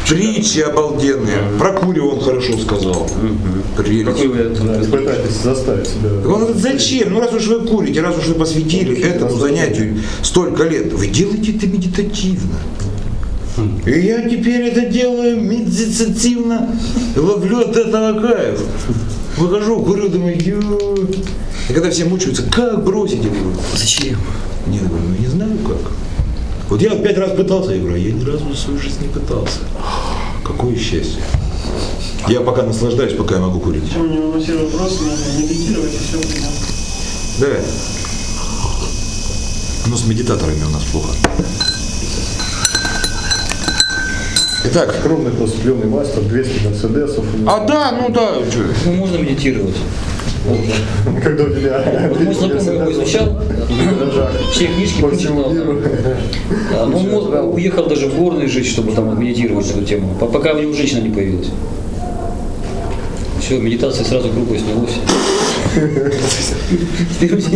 Притчи обалденные. Про курю он хорошо сказал. Прелесть. Да, пытайтесь заставить себя. Он говорит, зачем? Ну раз уж вы курите, раз уж вы посвятили этому занятию столько лет, вы делаете это медитативно. И я теперь это делаю медитативно, ловлю от этого кайф. Выхожу, курю, думаю, ё. И когда все мучаются, как бросить? Я говорю, Зачем? нет, я говорю, ну не знаю как. Вот я пять раз пытался, я говорю, а я ни разу в свою жизнь не пытался. Какое счастье. Я пока наслаждаюсь, пока я могу курить. Чем не выносить вопрос, надо медитировать и все понятно. Давай. Ну, с медитаторами у нас плохо. Итак, Скромный просветленный мастер, 200 мерседесов. а да, ну да. Ну, можно медитировать. Когда у тебя 200 знакомый его изучал, все книжки прочитал. Да, ну, он уехал даже в горный жить, чтобы там медитировать эту тему, по- пока у него женщина не появилась. Все, медитация сразу группой снялась.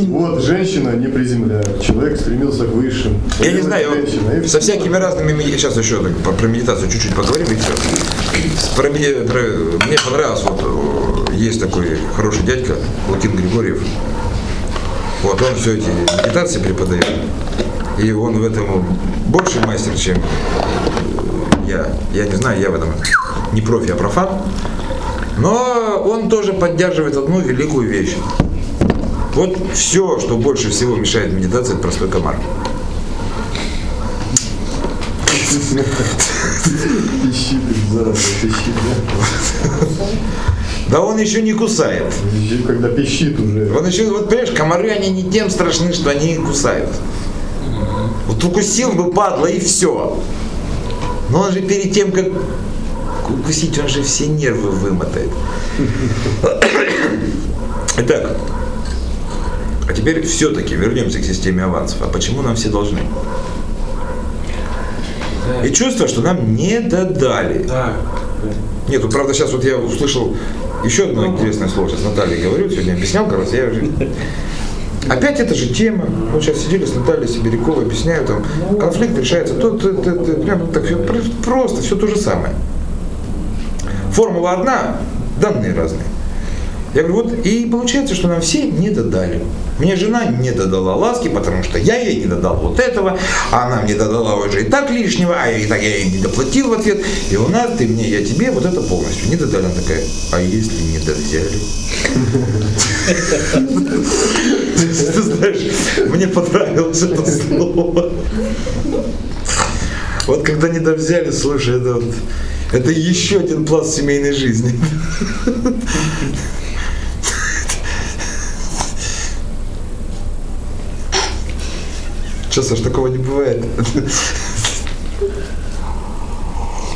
Вот, женщина не приземляет, человек стремился к высшим. Я не знаю, со всякими разными, сейчас еще про медитацию чуть-чуть поговорим, и все. Про, меди- про- мне понравилось, вот э, есть такой хороший дядька, Лукин Григорьев. Вот он все эти медитации преподает. И он в этом больше мастер, чем я. Я не знаю, я в этом не профи, а профан. Но он тоже поддерживает одну великую вещь. Вот все, что больше всего мешает медитации, это простой комар. Пищит, зараза, пищит. да. Да он еще не кусает. Когда пищит уже. Он еще, вот понимаешь, комары, они не тем страшны, что они кусают. Вот укусил бы падла и все. Но он же перед тем, как укусить, он же все нервы вымотает. Итак, а теперь все-таки вернемся к системе авансов. А почему нам все должны? И чувство, что нам не додали. Да. Нет, тут правда сейчас вот я услышал еще одно интересное слово, сейчас Наталья говорю, сегодня объяснял, как раз я уже... Опять эта же тема. Вот сейчас сидели с Натальей Сибиряковой, объясняю, там, конфликт решается, то, то, то, то, прям так пр- просто, все то же самое. Формула одна, данные разные. Я говорю, вот и получается, что нам все не додали. Мне жена не додала ласки, потому что я ей не додал вот этого, а она мне додала уже и так лишнего, а я и так я ей не доплатил в ответ. И у нас, ты мне, я тебе, вот это полностью. Не додали. Она такая, а если не довзяли? Ты знаешь, мне понравилось это слово. Вот когда не довзяли, слушай, это вот, это еще один пласт семейной жизни. Что, Саш, такого не бывает?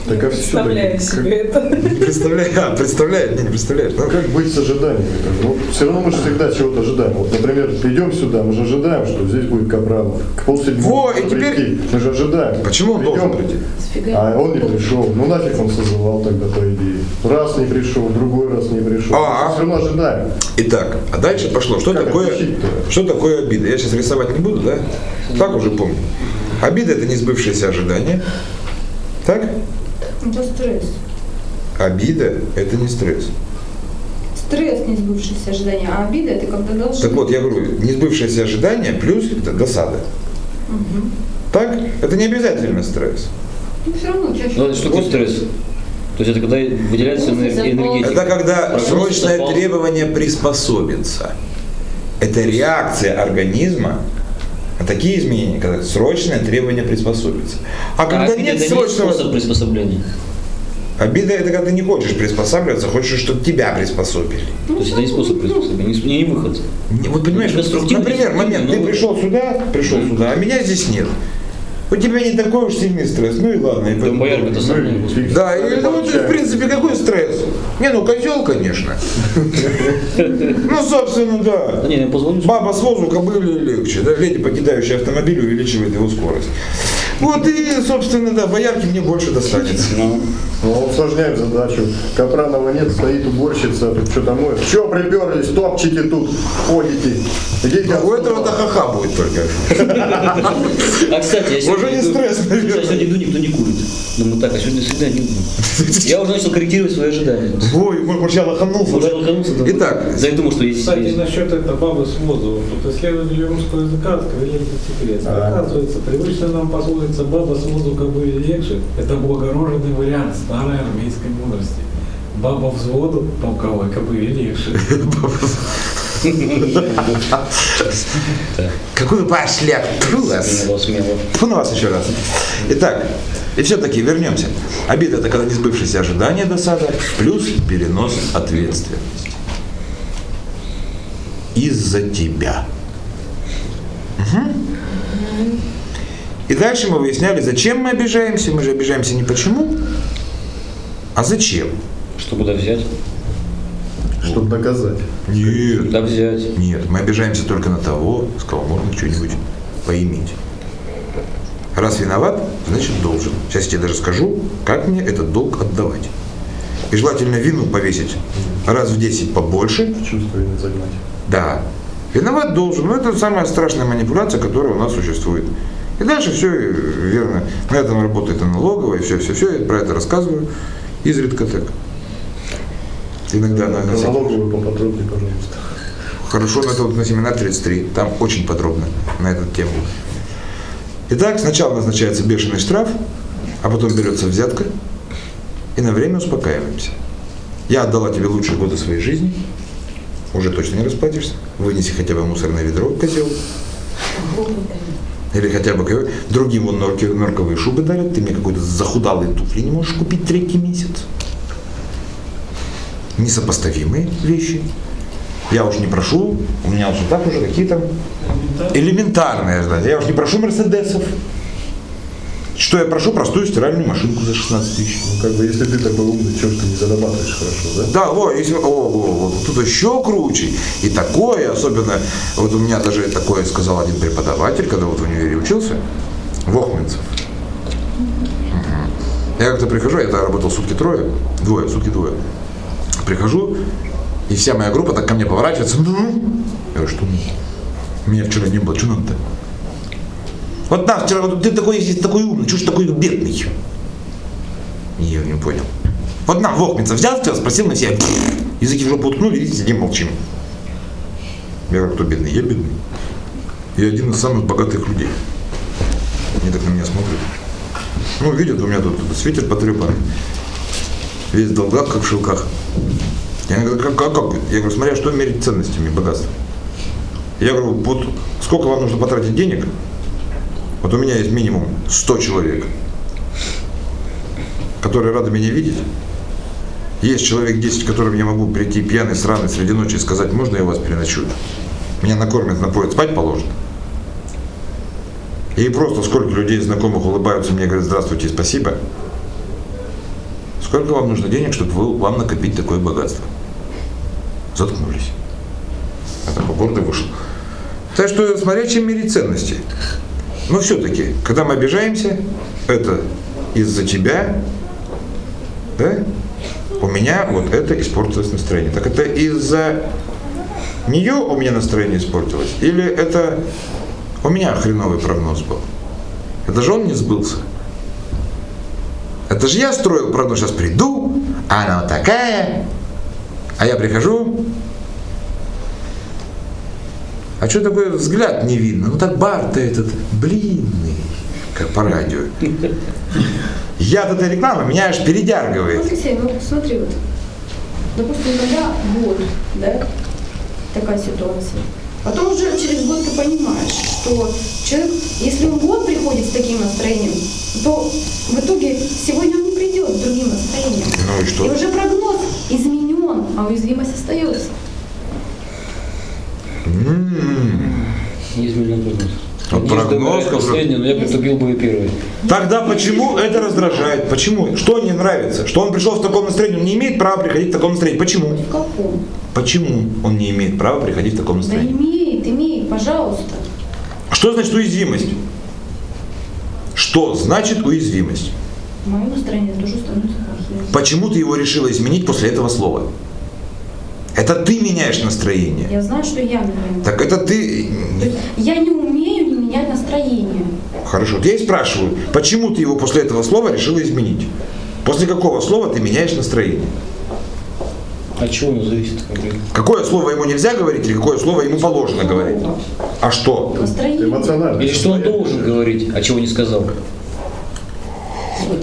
Так а Представляю себе это. Не представляю, а, представляет, не, не представляешь. Ну, как быть с ожиданиями? Ну, все равно мы же всегда чего-то ожидаем. Вот, например, придем сюда, мы же ожидаем, что здесь будет Капралов. К полседьмого Во, и прийти. теперь- Мы же ожидаем. Почему он Придем, должен прийти? А он не пришел. Ну нафиг он созывал тогда, по идее. Раз не пришел, другой раз не пришел. А. Все равно ожидаем. Итак, а дальше пошло. Что Как такое, что такое обида? Я сейчас рисовать не буду, да? Так уже помню. Обида это не сбывшееся ожидание. Так? Это стресс. Обида это не стресс. Стресс, не сбывшееся ожидание, а обида это когда должны... Так вот, я говорю, не сбывшееся ожидание плюс это досада. Так? Это не обязательно стресс. Ну, все равно чаще. Ну, это что такое стресс? То есть это когда выделяется энергетика. Это когда срочное требование приспособиться. Это реакция организма такие изменения, когда срочное требование приспособиться. А А когда обида нет срочного... способ приспособления. Обида это когда ты не хочешь приспосабливаться, хочешь, чтобы тебя приспособили. То есть это не способ приспособления, не, не выход. Не, Вот понимаешь, например, момент, ты пришел сюда, пришел сюда, а меня здесь нет. У тебя не такой уж сильный стресс, ну и ладно. И Да, сам не господи. Да, и ну, вот, в принципе, какой стресс? Не, ну козел, конечно. Ну, собственно, да. Не. Баба с возу кобыле легче, да, леди, покидающая автомобиль, увеличивает его скорость. Вот и, собственно, да, боярки мне больше достанется. Ну, Ну, усложняем задачу. Капранова нет, стоит уборщица, тут что-то моет. Че приперлись, топчите тут, ходите. Идите У отсюда. этого-то ха-ха будет только. А, кстати, я сегодня Уже не стресс, наверное. Я сегодня иду, никто не курит. Думаю, так, а сегодня свидание не буду. Я уже начал корректировать свои ожидания. Ой, может, я лоханулся, Может, я лоханулся, да. Итак, Да, я думал, что есть... Кстати, насчет этой бабы с мозгом. Вот исследователи русского языка открыли этот секрет. А. Оказывается, привычно нам пословица «баба с были легче» – это благороженный вариант старой армейской мудрости. Баба взводу полковой кобыле легче. какой вы пошляк, трус. Смело, смело. Фу на вас еще раз. Итак, и все-таки вернемся. Обида это когда не сбывшееся ожидание досада, плюс перенос ответственности. Из-за тебя. Мгм. И дальше мы выясняли, зачем мы обижаемся. Мы же обижаемся не почему, а зачем. Что куда взять? Чтобы доказать. Нет. Куда взять? Нет, мы обижаемся только на того, с кого можно что-нибудь поиметь. Раз виноват, значит должен. Сейчас я тебе даже скажу, как мне этот долг отдавать. И желательно вину повесить раз в 10 побольше. Чувство вины загнать. Да. Виноват должен. Но это самая страшная манипуляция, которая у нас существует. И дальше все верно. На этом работает и налоговая, и все-все-все. Я про это рассказываю. Изредка так. Иногда на, на всяких- Налоговую поподробнее, пожалуйста. Хорошо, но это вот на семинар 33, там очень подробно на эту тему. Итак, сначала назначается бешеный штраф, а потом берется взятка, и на время успокаиваемся. Я отдала тебе лучшие годы своей жизни, уже точно не расплатишься. Вынеси хотя бы мусорное ведро, козел. Или хотя бы другим вон норковые шубы дарят, ты мне какой-то захудалые туфли не можешь купить третий месяц. Несопоставимые вещи. Я уж не прошу, у меня уж и так уже какие-то элементарные ожидания. Я уж не прошу Мерседесов. Что я прошу? Простую стиральную машинку за 16 тысяч. Ну, как бы, если ты такой умный, что ж ты не зарабатываешь хорошо, да? Да, о, если, о, о, вот тут еще круче. И такое, особенно, вот у меня даже такое сказал один преподаватель, когда вот в универе учился, Вохминцев. Мгм. Я как-то прихожу, я тогда работал сутки трое, двое, сутки двое. Прихожу, и вся моя группа так ко мне поворачивается. «Ну?» Я говорю, что ну? Меня вчера не было, что надо-то? Вот на, вчера, ты такой, если такой умный, ж такой бедный? Я не понял. Вот на, Вохминцев взял тебя, спросил на себя, языки в жопу уткнули, и сидим молчим. Я говорю, кто бедный? Я бедный. Я один из самых богатых людей. Они так на меня смотрят. Ну, видят, у меня тут, тут свитер потрепанный. Весь в долгах, как в шелках. Я говорю, как, как, как? Я говорю, смотря что мерить ценностями богатства. Я говорю, вот сколько вам нужно потратить денег? Вот у меня есть минимум 100 человек, которые рады меня видеть. Есть человек 10, которым я могу прийти пьяный, сраный среди ночи и сказать, можно я вас переночую? Меня накормят, напоят, спать положат. И просто сколько людей знакомых улыбаются мне говорят здравствуйте, спасибо. Сколько вам нужно денег, чтобы вы, вам накопить такое богатство? Заткнулись. Я такой гордый вышел. Так что смотря чем мерить ценности. Но все-таки, когда мы обижаемся, это из-за тебя, да? У меня вот это испортилось настроение. Так это из-за нее у меня настроение испортилось? Или это у меня хреновый прогноз был? Это же он не сбылся. Это же я строил прогноз, сейчас приду, а она вот такая, а я прихожу, а что такое взгляд не видно? Ну так бар-то этот блинный, как по радио. Я от этой рекламы меня аж передергивает. Алексей, ну смотри, вот, допустим, иногда год, да, такая ситуация. Потом уже через год ты понимаешь, что человек, если он год приходит с таким настроением, то в итоге сегодня он не придет с другим настроением. Ну и что? И уже прогноз изменен, а уязвимость остается. Неизменный прогноз. Вот Не прогноз, сдавая который- последний, но я притупил бы и первый. Тогда почему это раздражает? Почему? Что не нравится? Что он пришел в таком настроении? Он не имеет права приходить в таком настроении. Почему? В каком? Почему он не имеет права приходить в таком Да настроении? имеет, имеет, пожалуйста. Что значит уязвимость? Что значит уязвимость? Мое настроение тоже становится плохим. Почему ты его решила изменить после этого слова? Это ты меняешь настроение. Я знаю, что я меняю. Так это ты... Я не умею не менять настроение. Хорошо. Я и спрашиваю, почему ты его после этого слова решила изменить? После какого слова ты меняешь настроение? От чего оно зависит? Какое слово ему нельзя говорить или какое слово ему положено говорить? А что? Настроение. Эмоционально. Или что он должен говорить, а чего не сказал?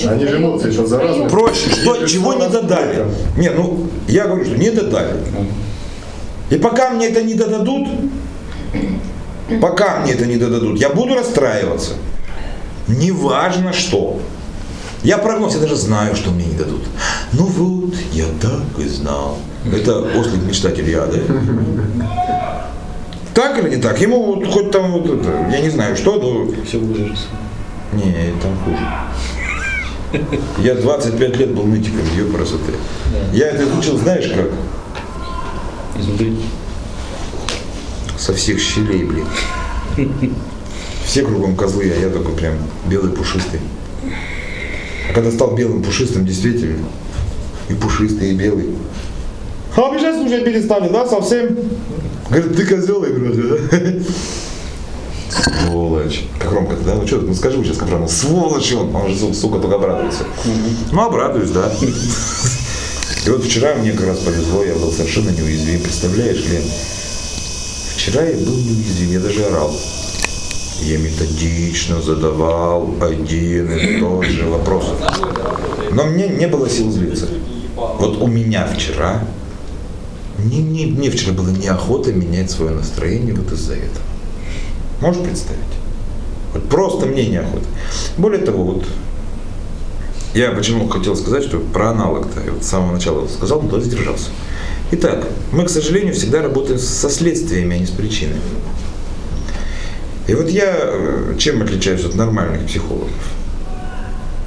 Они же эмоции сейчас заразны. Проще, что, чего не додали? Не, ну, я говорю, что не додали. И пока мне это не додадут, пока мне это не додадут, я буду расстраиваться. Неважно что. Я прогноз, я даже знаю, что мне не дадут. Ну вот, я так и знал. Это ослик мечтатель я, да? Так или не так? Ему вот хоть там вот это, я не знаю что, но Все выжжется. не, там хуже. Я 25 лет был нытиком, ее красоты. Я это изучил, знаешь как? Изнутри. Со всех щелей, блин. Все кругом козлы, а я такой прям белый пушистый. А когда стал белым пушистым, действительно, и пушистый, и белый. А обижаться уже перестали, да, совсем? Говорит, ты козел, я говорю, да. Сволочь. Как Ромка, да? Ну что, ну скажи сейчас Капрану, сволочь он, он же, сука, только обрадуется. Ну, обрадуюсь, да. И вот вчера мне как раз повезло, я был совершенно неуязвим. Представляешь, Лен? Вчера я был неуязвим, я даже орал. Я методично задавал один и тот же вопрос. Но мне не было сил злиться. Вот у меня вчера, мне, мне, мне вчера было неохота менять свое настроение вот из-за этого. Можешь представить? Вот просто мне неохота. Более того, вот я почему хотел сказать, что про аналог-то, я вот с самого начала сказал, но тот сдержался. Итак, мы, к сожалению, всегда работаем со следствиями, а не с причинами. И вот я э, чем отличаюсь от нормальных психологов?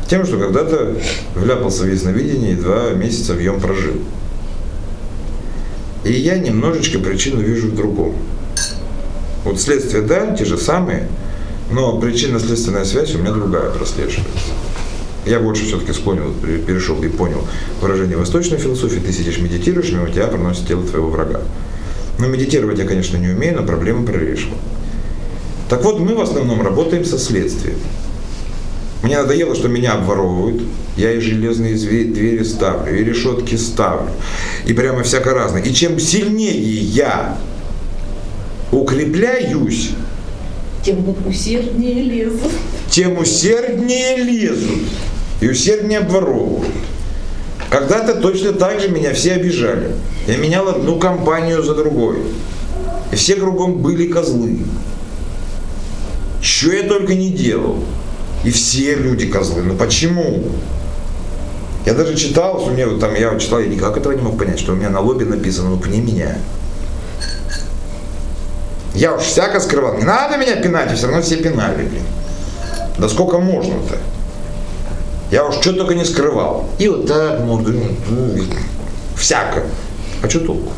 Тем, что когда-то вляпался в ясновидение и два месяца в нем прожил. И я немножечко причину вижу в другом. Вот следствия, да, те же самые, но причинно-следственная связь у меня другая прослеживается. Я больше все-таки склонен, перешел и понял выражение восточной философии. Ты сидишь, медитируешь, мимо тебя проносит тело твоего врага. Но медитировать я, конечно, не умею, но проблему прорешил. Так вот, мы в основном работаем со следствием. Мне надоело, что меня обворовывают. Я и железные двери ставлю, и решетки ставлю, и прямо всяко разное. И чем сильнее я укрепляюсь, Тем усерднее лезут. тем усерднее лезут и усерднее обворовывают. Когда-то точно так же меня все обижали. Я менял одну компанию за другой. И все кругом были козлы. Что я только не делал. И все люди козлы. Но почему? Я даже читал, что мне вот там, я вот читал, я никак этого не мог понять, что у меня на лобе написано, ну пни меня. Я уж всяко скрывал. Не надо меня пинать, и все равно все пинали, блин. Да сколько можно-то? Я уж что только не скрывал. И вот так, может, ну, всяко. А что толку?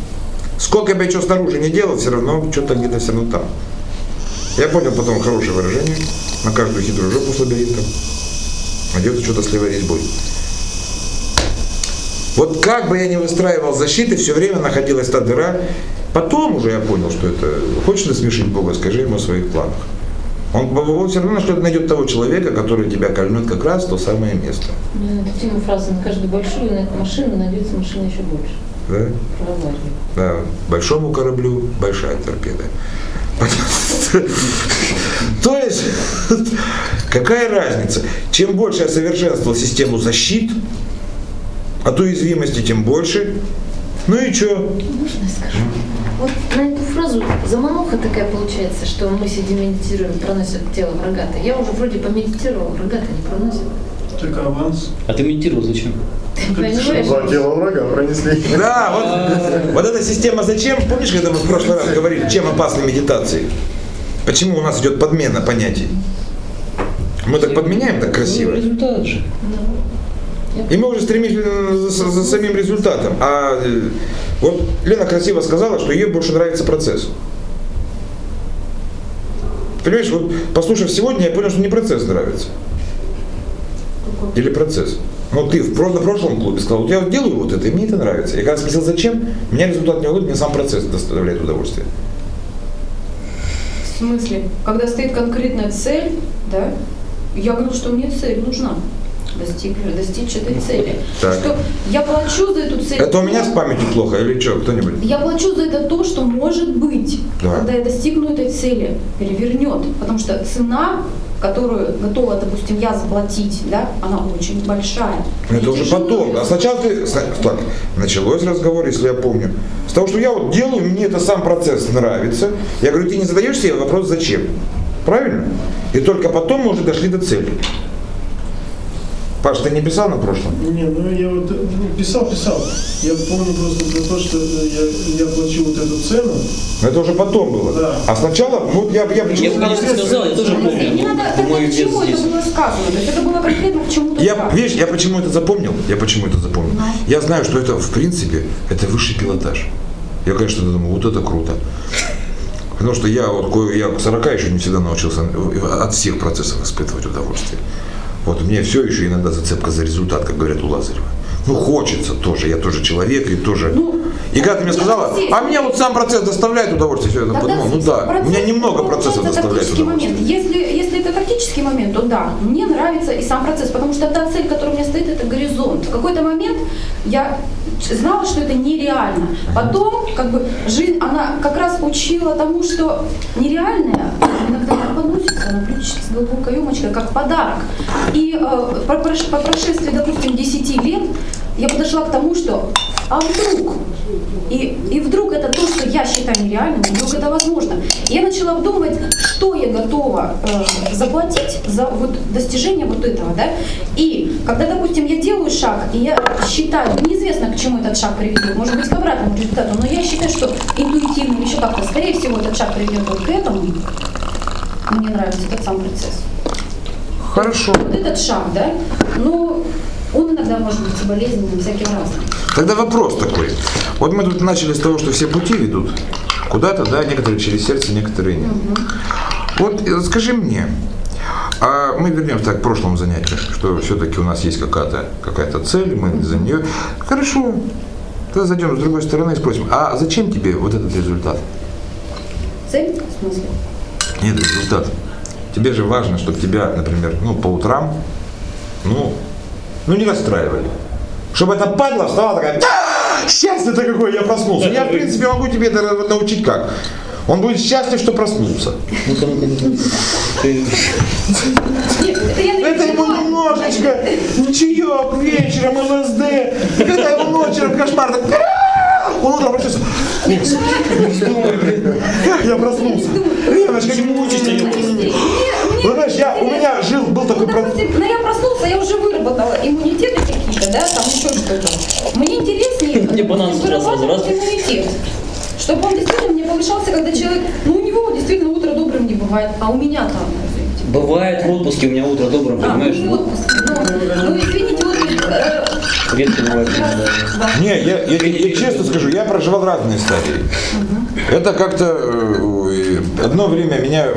Сколько бы я что снаружи не делал, все равно что-то где-то все равно там. Я понял потом хорошее выражение на каждую хитрую жопу с лабиринтом. Найдется что-то с левой резьбой. Вот как бы я ни выстраивал защиты, все время находилась та дыра. Потом уже я понял, что это... Хочешь насмешить Бога, скажи ему о своих планах. Он, он все равно что-то найдет того человека, который тебя кольнет как раз в то самое место. Это тема фраза на каждую большую на- машину найдется машина еще больше. Да? Да. Большому кораблю большая торпеда. То есть, какая разница? Чем больше я совершенствовал систему защит, от уязвимости тем больше. Ну и что? Можно я скажу? Вот на эту фразу замануха такая получается, что мы сидим медитируем, проносят тело врага-то. Я уже вроде помедитировал, врага-то не проносит. Только аванс. А ты медитировал зачем? Два тела врага пронесли. Да, вот, вот эта система зачем? Помнишь, когда мы в прошлый раз говорили, чем опасны медитации? Почему у нас идет подмена понятий? Мы так подменяем так красиво. Ну, результат же. И мы уже стремились за, за самим результатом. А э, вот Лена красиво сказала, что ей больше нравится процесс. Понимаешь, вот послушав сегодня, я понял, что не процесс нравится. Или процесс. Ну, ты в, прошлом клубе сказал, я делаю вот это, и мне это нравится. Я когда спросил, зачем, меня результат не удовлетворит, мне сам процесс доставляет удовольствие. В смысле? Когда стоит конкретная цель, да, я говорю, что мне цель нужна. Достиг, достичь этой цели. Так. Что я плачу за эту цель. Это у меня с памятью плохо или что, кто-нибудь? Я плачу за это то, что может быть, Да. когда я достигну этой цели, перевернет. Потому что цена, которую готова, допустим, я заплатить, да, она очень большая. Это И уже тяжело потом. А сначала ты... Так, началось разговор, если я помню. С того, что я вот делаю, мне это сам процесс нравится. Я говорю, ты не задаешь себе вопрос, зачем? Правильно? И только потом мы уже дошли до цели. Паш, ты не писал на прошлом? Не, ну я вот ну, писал, писал. Я помню просто про то, что я, я плачу вот эту цену. Но это уже потом было. Да. А сначала, вот я, я Я почему-то бы, конечно, сказал, я тоже помню. Не надо Ну, мой к чему это было сказано. То есть это было конкретно к чему-то Я, сказано. видишь, я почему это запомнил? Я почему это запомнил? Я знаю, что это, в принципе, это высший пилотаж. Я, конечно, думаю, вот это круто. Потому что я вот кое- я к 40 еще не всегда научился от всех процессов испытывать удовольствие. Вот у меня все еще иногда зацепка за результат, как говорят у Лазарева. Ну, хочется тоже, я тоже человек и тоже... и когда ты мне нет, сказала, Алексей, а мне вот сам процесс доставляет удовольствие, все, я Тогда подумал, ну да, у процесс, меня немного ну, процесса это доставляет удовольствие. момент. Если, если это тактический момент, то да, мне нравится и сам процесс, потому что та цель, которая у меня стоит, это горизонт. В какой-то момент я знала, что это нереально. Потом, как бы, жизнь, она как раз учила тому, что нереальное иногда подносится на блюдечке с глубокой юмочкой, как подарок. И э, по, по прошествии, допустим, 10 лет, я подошла к тому, что а вдруг? И, и вдруг это то, что я считаю нереальным, вдруг это возможно. И я начала обдумывать, что я готова э, заплатить за вот достижение вот этого, да. И когда, допустим, я делаю шаг, и я считаю, неизвестно, к чему этот шаг приведет, может быть, к обратному результату, но я считаю, что интуитивно еще как-то, скорее всего, этот шаг приведет вот к этому, мне нравится этот сам процесс. Хорошо. Вот этот шаг, да, ну, он иногда может быть болезненным, всяким разным. Тогда вопрос такой. Вот мы тут начали с того, что все пути ведут куда-то, да, некоторые через сердце, некоторые нет. Вот э, скажи мне, а мы вернемся к прошлому занятию, что все-таки у нас есть какая-то какая цель, мы за нее. Хорошо. Тогда зайдем с другой стороны и спросим, а зачем тебе вот этот результат? Цель, в смысле? Нет, результат. Тебе же важно, чтобы тебя, например, ну, по утрам, ну, ну не расстраивали. Чтобы эта падла встала такая, «Да, счастье-то какое, я проснулся. Я, в принципе, могу тебе это научить как. Он будет счастлив, что проснулся. Ты- это ему немножечко чаек вечером, ЛСД. Когда ему ночью кошмар, он утром проснулся. Я проснулся. Леночка, Почему мучишься, ёпта? Ну, знаешь, я, у меня жил, был такой Ну, процесс. допустим, ну, я проснулся, я уже выработала иммунитеты какие-то, да, там еще что-то. Мне интереснее Мне банан раз. иммунитет. Чтобы он действительно мне повышался, когда человек, ну у него действительно утро добрым не бывает, а у меня там, извините, Бывает в отпуске у меня утро добрым, А, понимаешь? ну, в отпуске. Ну, ну, извините, вот э, Редко бывает. да. Не, я, я- я честно скажу, я проживал разные стадии. Это как-то э, одно время меня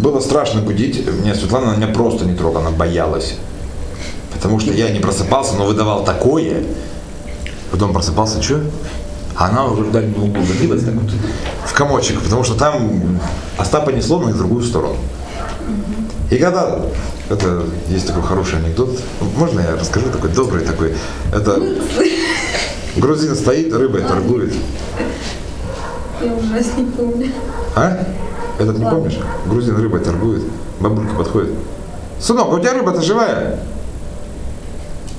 было страшно будить. Меня Светлана меня просто не трогала, она боялась. Потому что я не просыпался, но выдавал такое. Потом просыпался, что? А она уже в дальнем углу забилась так вот в комочек, потому что там Остапа несло, но и в другую сторону. И когда это есть такой хороший анекдот, можно я расскажу такой добрый такой, это грузин стоит, рыбой торгует, я ужас не помню. а? Этот не Ладно. помнишь? Грузин рыбой торгует, бабулька подходит, сынок, а у тебя рыба-то живая?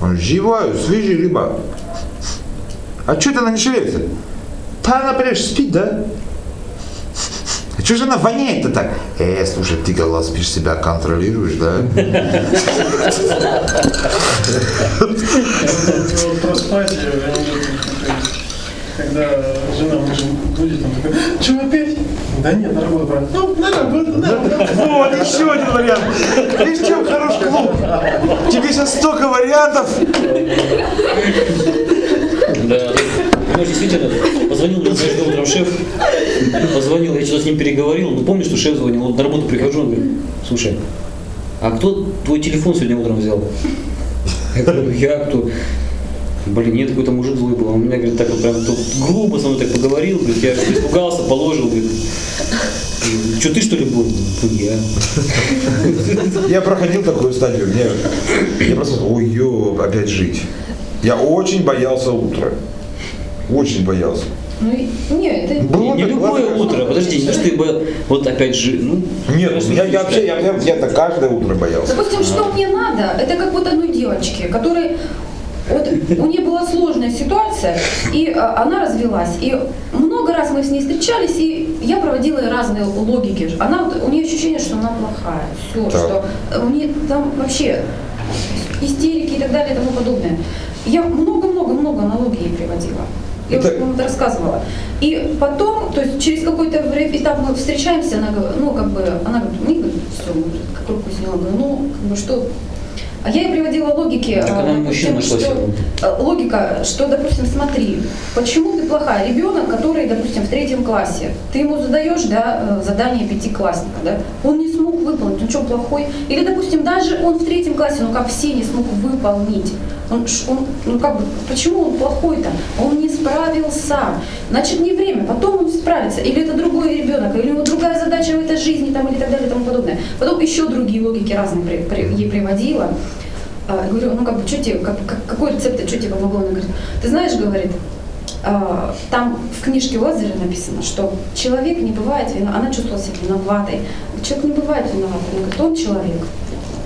Он живая, свежая рыба. А что это она не шевелится? Да она, понимаешь, спит, да? А что же она воняет-то так? Э, слушай, ты голова спишь, себя контролируешь, да? Когда жена мужа будет, он такой, что опять? Да нет, на работу брат. Ну, на работу, работу. Вот, еще один вариант. Видишь, чем хорош клуб? Тебе сейчас столько вариантов. Да. Понимаешь, действительно, позвонил мне каждое утром шеф, позвонил, я что-то с ним переговорил, ну помнишь, что шеф звонил, вот на работу прихожу, он говорит, слушай, а кто твой телефон сегодня утром взял? Я говорю, я кто? Блин, нет, какой-то мужик злой был. Он меня, говорит, так вот прям тут грубо со мной так поговорил, говорит, я испугался, положил, говорит. Что ты что ли был? Ну, я. Я проходил такую стадию. Мне, я просто, ой, опять жить. Я очень боялся утра. Очень боялся. Ну, нет, это... Было Не так, любое ладно. утро, подожди, не то, что ты бы, вот опять же, ну... Нет, я, я вообще, я, я, я так каждое утро боялся. Допустим, что мне надо, это как вот одной девочке, которой вот у нее была сложная ситуация, и а, она развелась. И много раз мы с ней встречались, и я проводила разные логики. Она, вот- у нее ощущение, что она плохая. Все, Так. что у нее там вообще истерики и так далее и тому подобное. Я много-много-много аналогий приводила. Я Это- уже вам это рассказывала. И потом, то есть через какой-то вре- этап мы встречаемся, она говорит, ну как бы, она говорит, мне говорит, все, как руку сняла, говорю, ну как бы что. А я ей приводила логики. Так а, она мужчина что- себе. э, Логика, что, допустим, смотри, почему ты плохая? Ребенок, который, допустим, в третьем классе, ты ему задаешь, да, э, задание пятиклассника, да, он не смог выполнить, он что, плохой? Или, допустим, даже он в третьем классе, ну как все не смог выполнить. Он, он, ну как бы, почему он плохой-то? Он не справился. Значит, не время, потом он справится. Или это другой ребенок, или у него другая задача в этой жизни, там, или так далее, и тому подобное. Потом еще другие логики разные при- при- ей приводила. А, говорю, ну как бы, что тебе, как, как- какой рецепт, что тебе помогло? Она говорит, ты знаешь, говорит, а, там в книжке Лазаря написано, что человек не бывает виноват, она чувствовала себя виноватой. Человек не бывает виноват. Она говорит, он человек.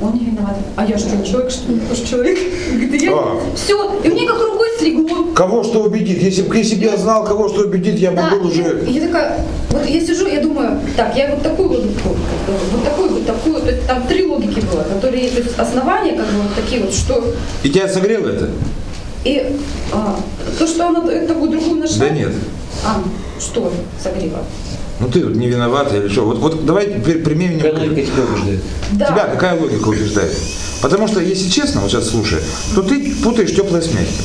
Он не виноват. А я что, человек, что ли? Я же человек. Говорит, я... А. Все. И мне как рукой слегло. Кого что убедит? Если бы если я знал, кого что убедит, я бы Да, был уже... и я такая, вот я сижу, я думаю, так, я вот такую логику, вот такую, вот такую, то есть там три логики было, которые, то есть основания, как бы вот такие вот, что И тебя согрело это? И а, то, что она такую другую нашла. Да нет. А, что согрела? Ну ты не виноват или что? Вот, вот давай теперь применим... Какая логика тебя убеждает? Да. Тебя какая логика убеждает? Потому что, если честно, вот сейчас слушай, то ты путаешь теплое с мягким.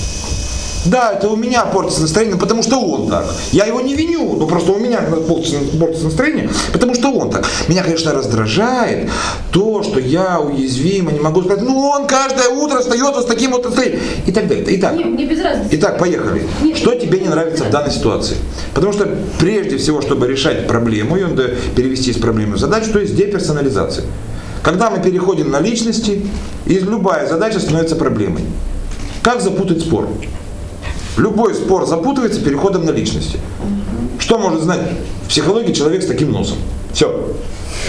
Да, это у меня портится настроение, ну, потому что он так. Я его не виню, но просто у меня портится, портится настроение, потому что он так. Меня, конечно, раздражает то, что я уязвима, не могу сказать, ну он каждое утро остается с таким вот настроением. И так далее. Итак, Не, мне без разницы. Итак, поехали. Нет. Что тебе не нравится в данной ситуации? Потому что прежде всего, чтобы решать проблему, ее надо перевести из проблемы в задачу, то есть деперсонализация. Когда мы переходим на личности, и любая задача становится проблемой. Как запутать спор? Любой спор запутывается переходом на личности. Что может знать в психологии человек с таким носом? Все.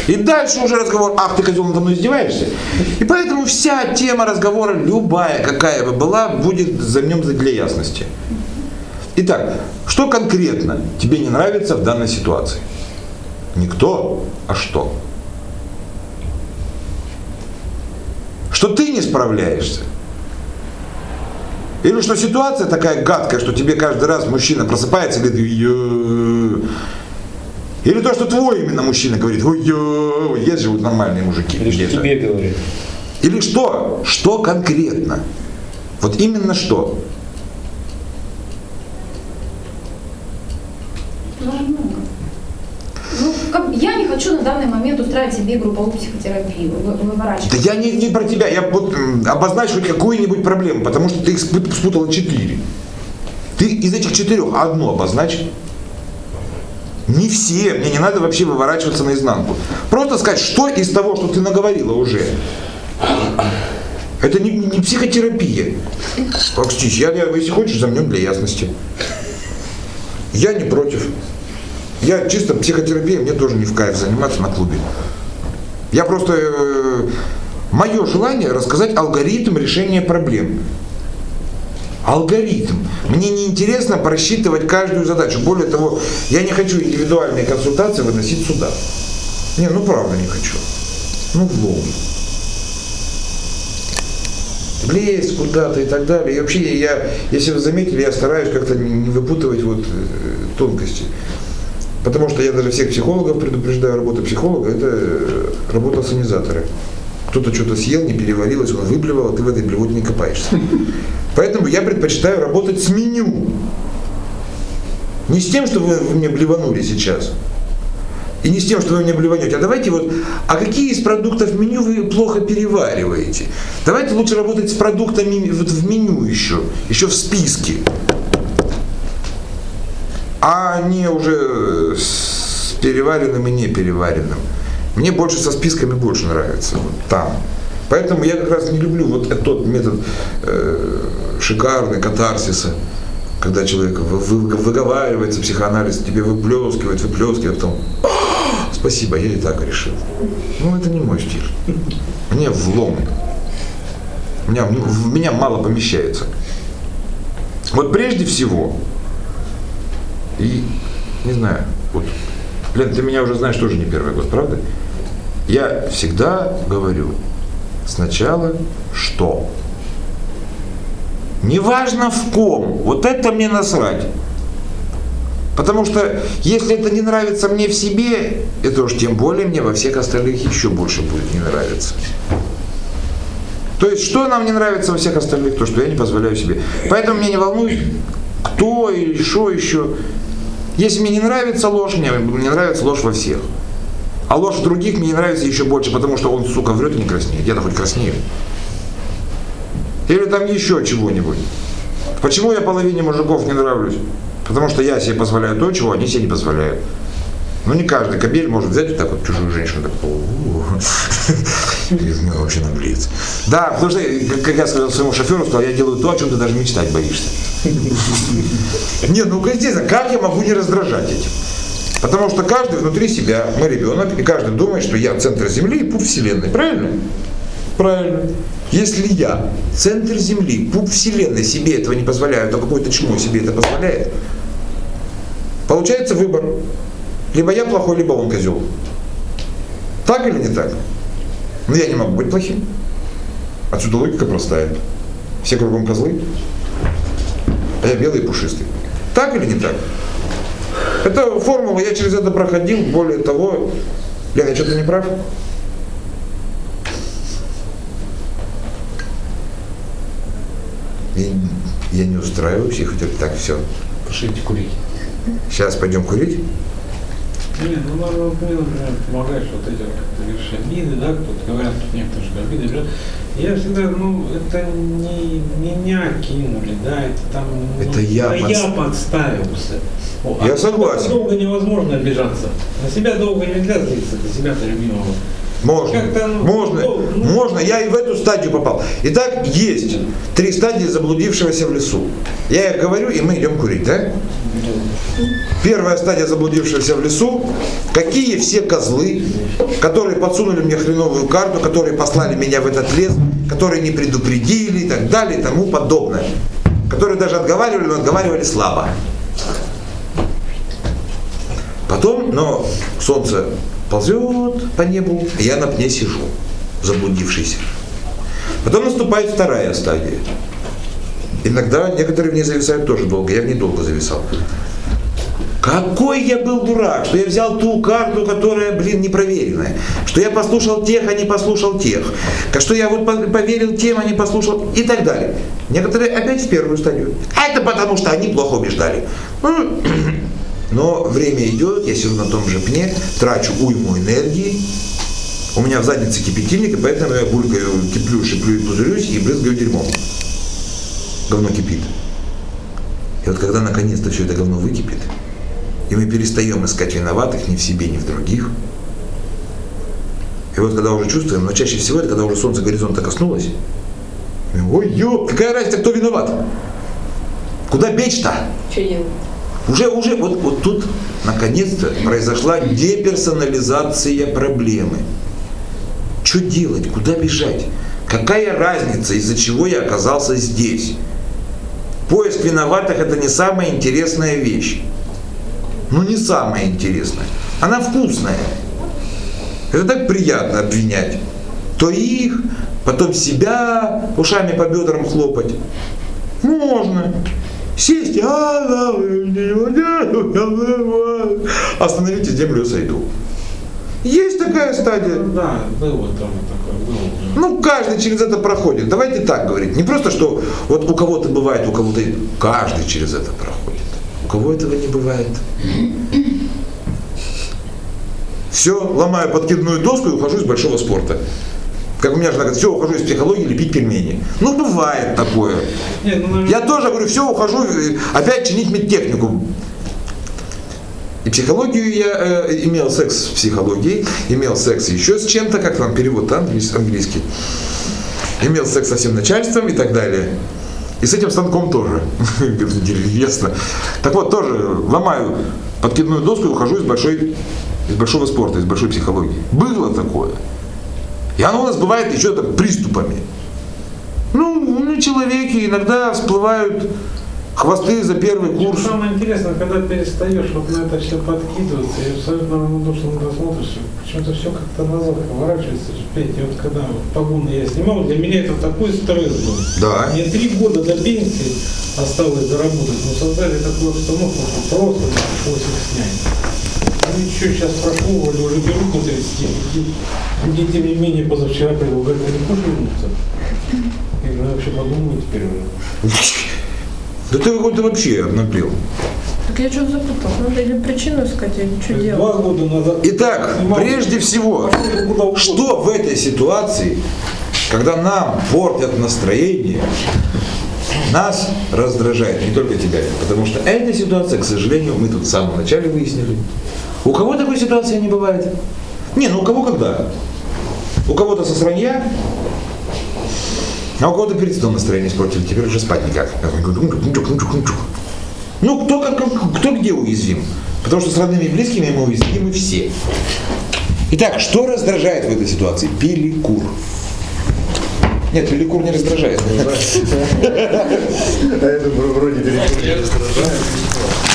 И дальше уже разговор, ах, ты, козел, надо мной издеваешься. И поэтому вся тема разговора, любая, какая бы была, будет за нем для ясности. Итак, что конкретно тебе не нравится в данной ситуации? Не кто, а что? Что ты не справляешься? Или что ситуация такая гадкая, что тебе каждый раз мужчина просыпается и говорит, «Ё». Или то, что твой именно мужчина говорит, ой, ё, есть же вот нормальные мужики. Или что тебе говорит. Или что? Что конкретно? Вот именно что? Много. Ну, я не хочу на данный момент устраивать себе групповую психотерапию, вы- выворачивать. Да я не, не про тебя, я вот хоть какую-нибудь проблему, потому что ты их спут- спутала четыре. Ты из этих четырех одну обозначь. Не все, мне не надо вообще выворачиваться наизнанку. Просто сказать, что из того, что ты наговорила уже. Это не, не психотерапия. Акстись, я, я, если хочешь, замнем для ясности. Я не против. Я чисто психотерапией, мне тоже не в кайф заниматься на клубе. Я просто... мое желание рассказать алгоритм решения проблем. Алгоритм. Мне не интересно просчитывать каждую задачу. Более того, я не хочу индивидуальные консультации выносить сюда. Не, ну правда не хочу. Ну влом. Лезть куда-то и так далее. И вообще, я, если вы заметили, я стараюсь как-то не не выпутывать вот э, тонкости. Потому что я даже всех психологов предупреждаю, работа психолога – это э, работа санизатора. Кто-то что-то съел, не переварилось, он выблевал, а ты в этой блевоте не копаешься. Поэтому я предпочитаю работать с меню. Не с тем, что вы, вы мне блеванули сейчас. И не с тем, что вы мне блеванете. А давайте вот, а какие из продуктов меню вы плохо перевариваете? Давайте лучше работать с продуктами вот в меню еще, еще в списке. А не уже с переваренным и не переваренным. Мне больше со списками больше нравится. Вот там. Поэтому я как раз не люблю вот этот метод э, шикарный катарсиса, когда человек вы- вы- выговаривается, психоанализ тебе выплескивает, выплескивает, а потом «А, спасибо, я и так решил. Ну, это не мой стиль. Мне влом. Меня, в меня мало помещается. Вот прежде всего, и не знаю, вот, Лен, ты меня уже знаешь тоже не первый год, правда? Я всегда говорю, сначала что? Неважно в ком, вот это мне насрать. Потому что если это не нравится мне в себе, это уж тем более мне во всех остальных еще больше будет не нравиться. То есть, что нам не нравится во всех остальных, то, что я не позволяю себе. Поэтому меня не волнует, кто или что еще. Если мне не нравится ложь, мне, мне нравится ложь во всех. А ложь других мне не нравится еще больше, потому что он, сука, врет и не краснеет. Я-то хоть краснею. Или там еще чего-нибудь. Почему я половине мужиков не нравлюсь? Потому что я себе позволяю то, чего они себе не позволяют. Ну не каждый кобель может взять вот так вот чужую женщину, так, И ну, вообще наглец. Да, потому что, как- я сказал своему шоферу, сказал, я делаю то, о чем ты даже мечтать боишься. Нет, ну естественно, как я могу не раздражать этим? Потому что каждый внутри себя, мы ребенок, и каждый думает, что я центр Земли и пуп Вселенной. Правильно? Правильно. Если я центр Земли, пуп Вселенной себе этого не позволяю, то какое-то чмо себе это позволяет, получается выбор. Либо я плохой, либо он козел. Так или не так? Но я не могу быть плохим. Отсюда логика простая. Все кругом козлы, а я белый и пушистый. Так или не так? Это формула, я через это проходил, более того, Лен, я что-то не прав? Я, я не устраиваю психотерапию. Так, все. Пошлите курить. Сейчас пойдем курить. Нет, ну, надо, мне, например, помогаешь вот эти вот, как ты говоришь, обиды, да, кто-то говорят, тут некоторые что обиды берет. Я всегда, ну, это не меня кинули, да, это там, ну, Это я подс- я подставился. О, Я а согласен. Долго невозможно обижаться. На себя долго нельзя злиться, на себя-то любимого. Можно. Ну, можно. ну. Можно. Я и в эту стадию попал. Итак, есть три стадии заблудившегося в лесу. Я их говорю, и мы идем курить, да? Первая стадия заблудившегося в лесу. Какие все козлы, которые подсунули мне хреновую карту, которые послали меня в этот лес, которые не предупредили и так далее и тому подобное. Которые даже отговаривали, но отговаривали слабо. Потом, но солнце ползет по небу, а я на пне сижу, заблудившийся. Потом наступает вторая стадия. Иногда некоторые в ней зависают тоже долго, я в ней долго зависал. Какой я был дурак, что я взял ту карту, которая, блин, непроверенная. Что я послушал тех, а не послушал тех. Как что я вот по- поверил тем, а не послушал и так далее. Некоторые опять в первую стадию. А это потому, что они плохо убеждали. Но время идет, я сижу на том же пне, трачу уйму энергии, у меня в заднице кипятильник, и поэтому я булькаю, киплю, шиплю и пузырюсь и брызгаю дерьмом. Говно кипит. И вот когда наконец-то все это говно выкипит, и мы перестаем искать виноватых ни в себе, ни в других, и вот когда уже чувствуем, но чаще всего это когда уже солнце горизонта коснулось, ой, ёп, какая разница, кто виноват? Куда бечь-то? Что делать? Уже, уже, вот, вот тут, наконец-то, произошла деперсонализация проблемы. Что делать? Куда бежать? Какая разница, из-за чего я оказался здесь? Поиск виноватых – это не самая интересная вещь. Ну, не самая интересная. Она вкусная. Это так приятно обвинять. То их, потом себя ушами по бедрам хлопать. Можно. Сесть, а, да, остановите землю, сойду. Есть такая стадия. Ну Да, было там такое, было. Ну, каждый через это проходит. Давайте так говорить. Не просто, что вот у кого-то бывает, у кого-то... Каждый через это проходит. У кого этого не бывает? Все, ломаю подкидную доску и ухожу из большого спорта. Как у меня жена говорит, все, ухожу из психологии лепить пельмени. Ну, бывает такое. Нет, ну, Я тоже говорю, все, ухожу э, опять чинить медтехнику. И психологию я э, имел секс с психологией, имел секс еще с чем-то, как там перевод да, английский, английский. Имел секс со всем начальством и так далее. И с этим станком тоже. Интересно. Так вот, тоже ломаю подкидную доску и ухожу из большой из большого спорта, из большой психологии. Было такое. И оно у нас бывает еще так приступами. Ну, на человеке иногда всплывают хвосты за первый курс. Самое интересное, когда перестаешь вот на это все подкидываться и абсолютно равнодушно смотришь, почему-то все как-то назад поворачивается. Петь, и вот когда погоны я снимал, для меня это такой стресс был. Да. Мне три года до пенсии осталось заработать, но создали такую обстановку, что просто их снять. Еще сейчас проховывали, уже берут на 35. Мне, тем не менее, позавчера предлагали, говорят, не хочешь вернуться? Я говорю, «Ну, вообще подумаю теперь уже. Да ты какой-то вообще обнаглел. Так я что-то запутал. Надо или причину искать, или что делать? Два года назад. Итак, снимал, прежде всего, что в этой ситуации, когда нам портят настроение, нас раздражает, не только тебя, потому что эта ситуация, к сожалению, мы тут в самом начале выяснили. У кого такой ситуации не бывает? Не, ну у кого когда? У кого-то со сранья, а у кого-то перед сном настроение испортили, теперь уже спать никак. Ну, кто, как, кто где уязвим? Потому что с родными и близкими мы уязвимы все. Итак, что раздражает в этой ситуации? Пеликур. Нет, пеликур не раздражает. А думаю, вроде перекур не раздражает.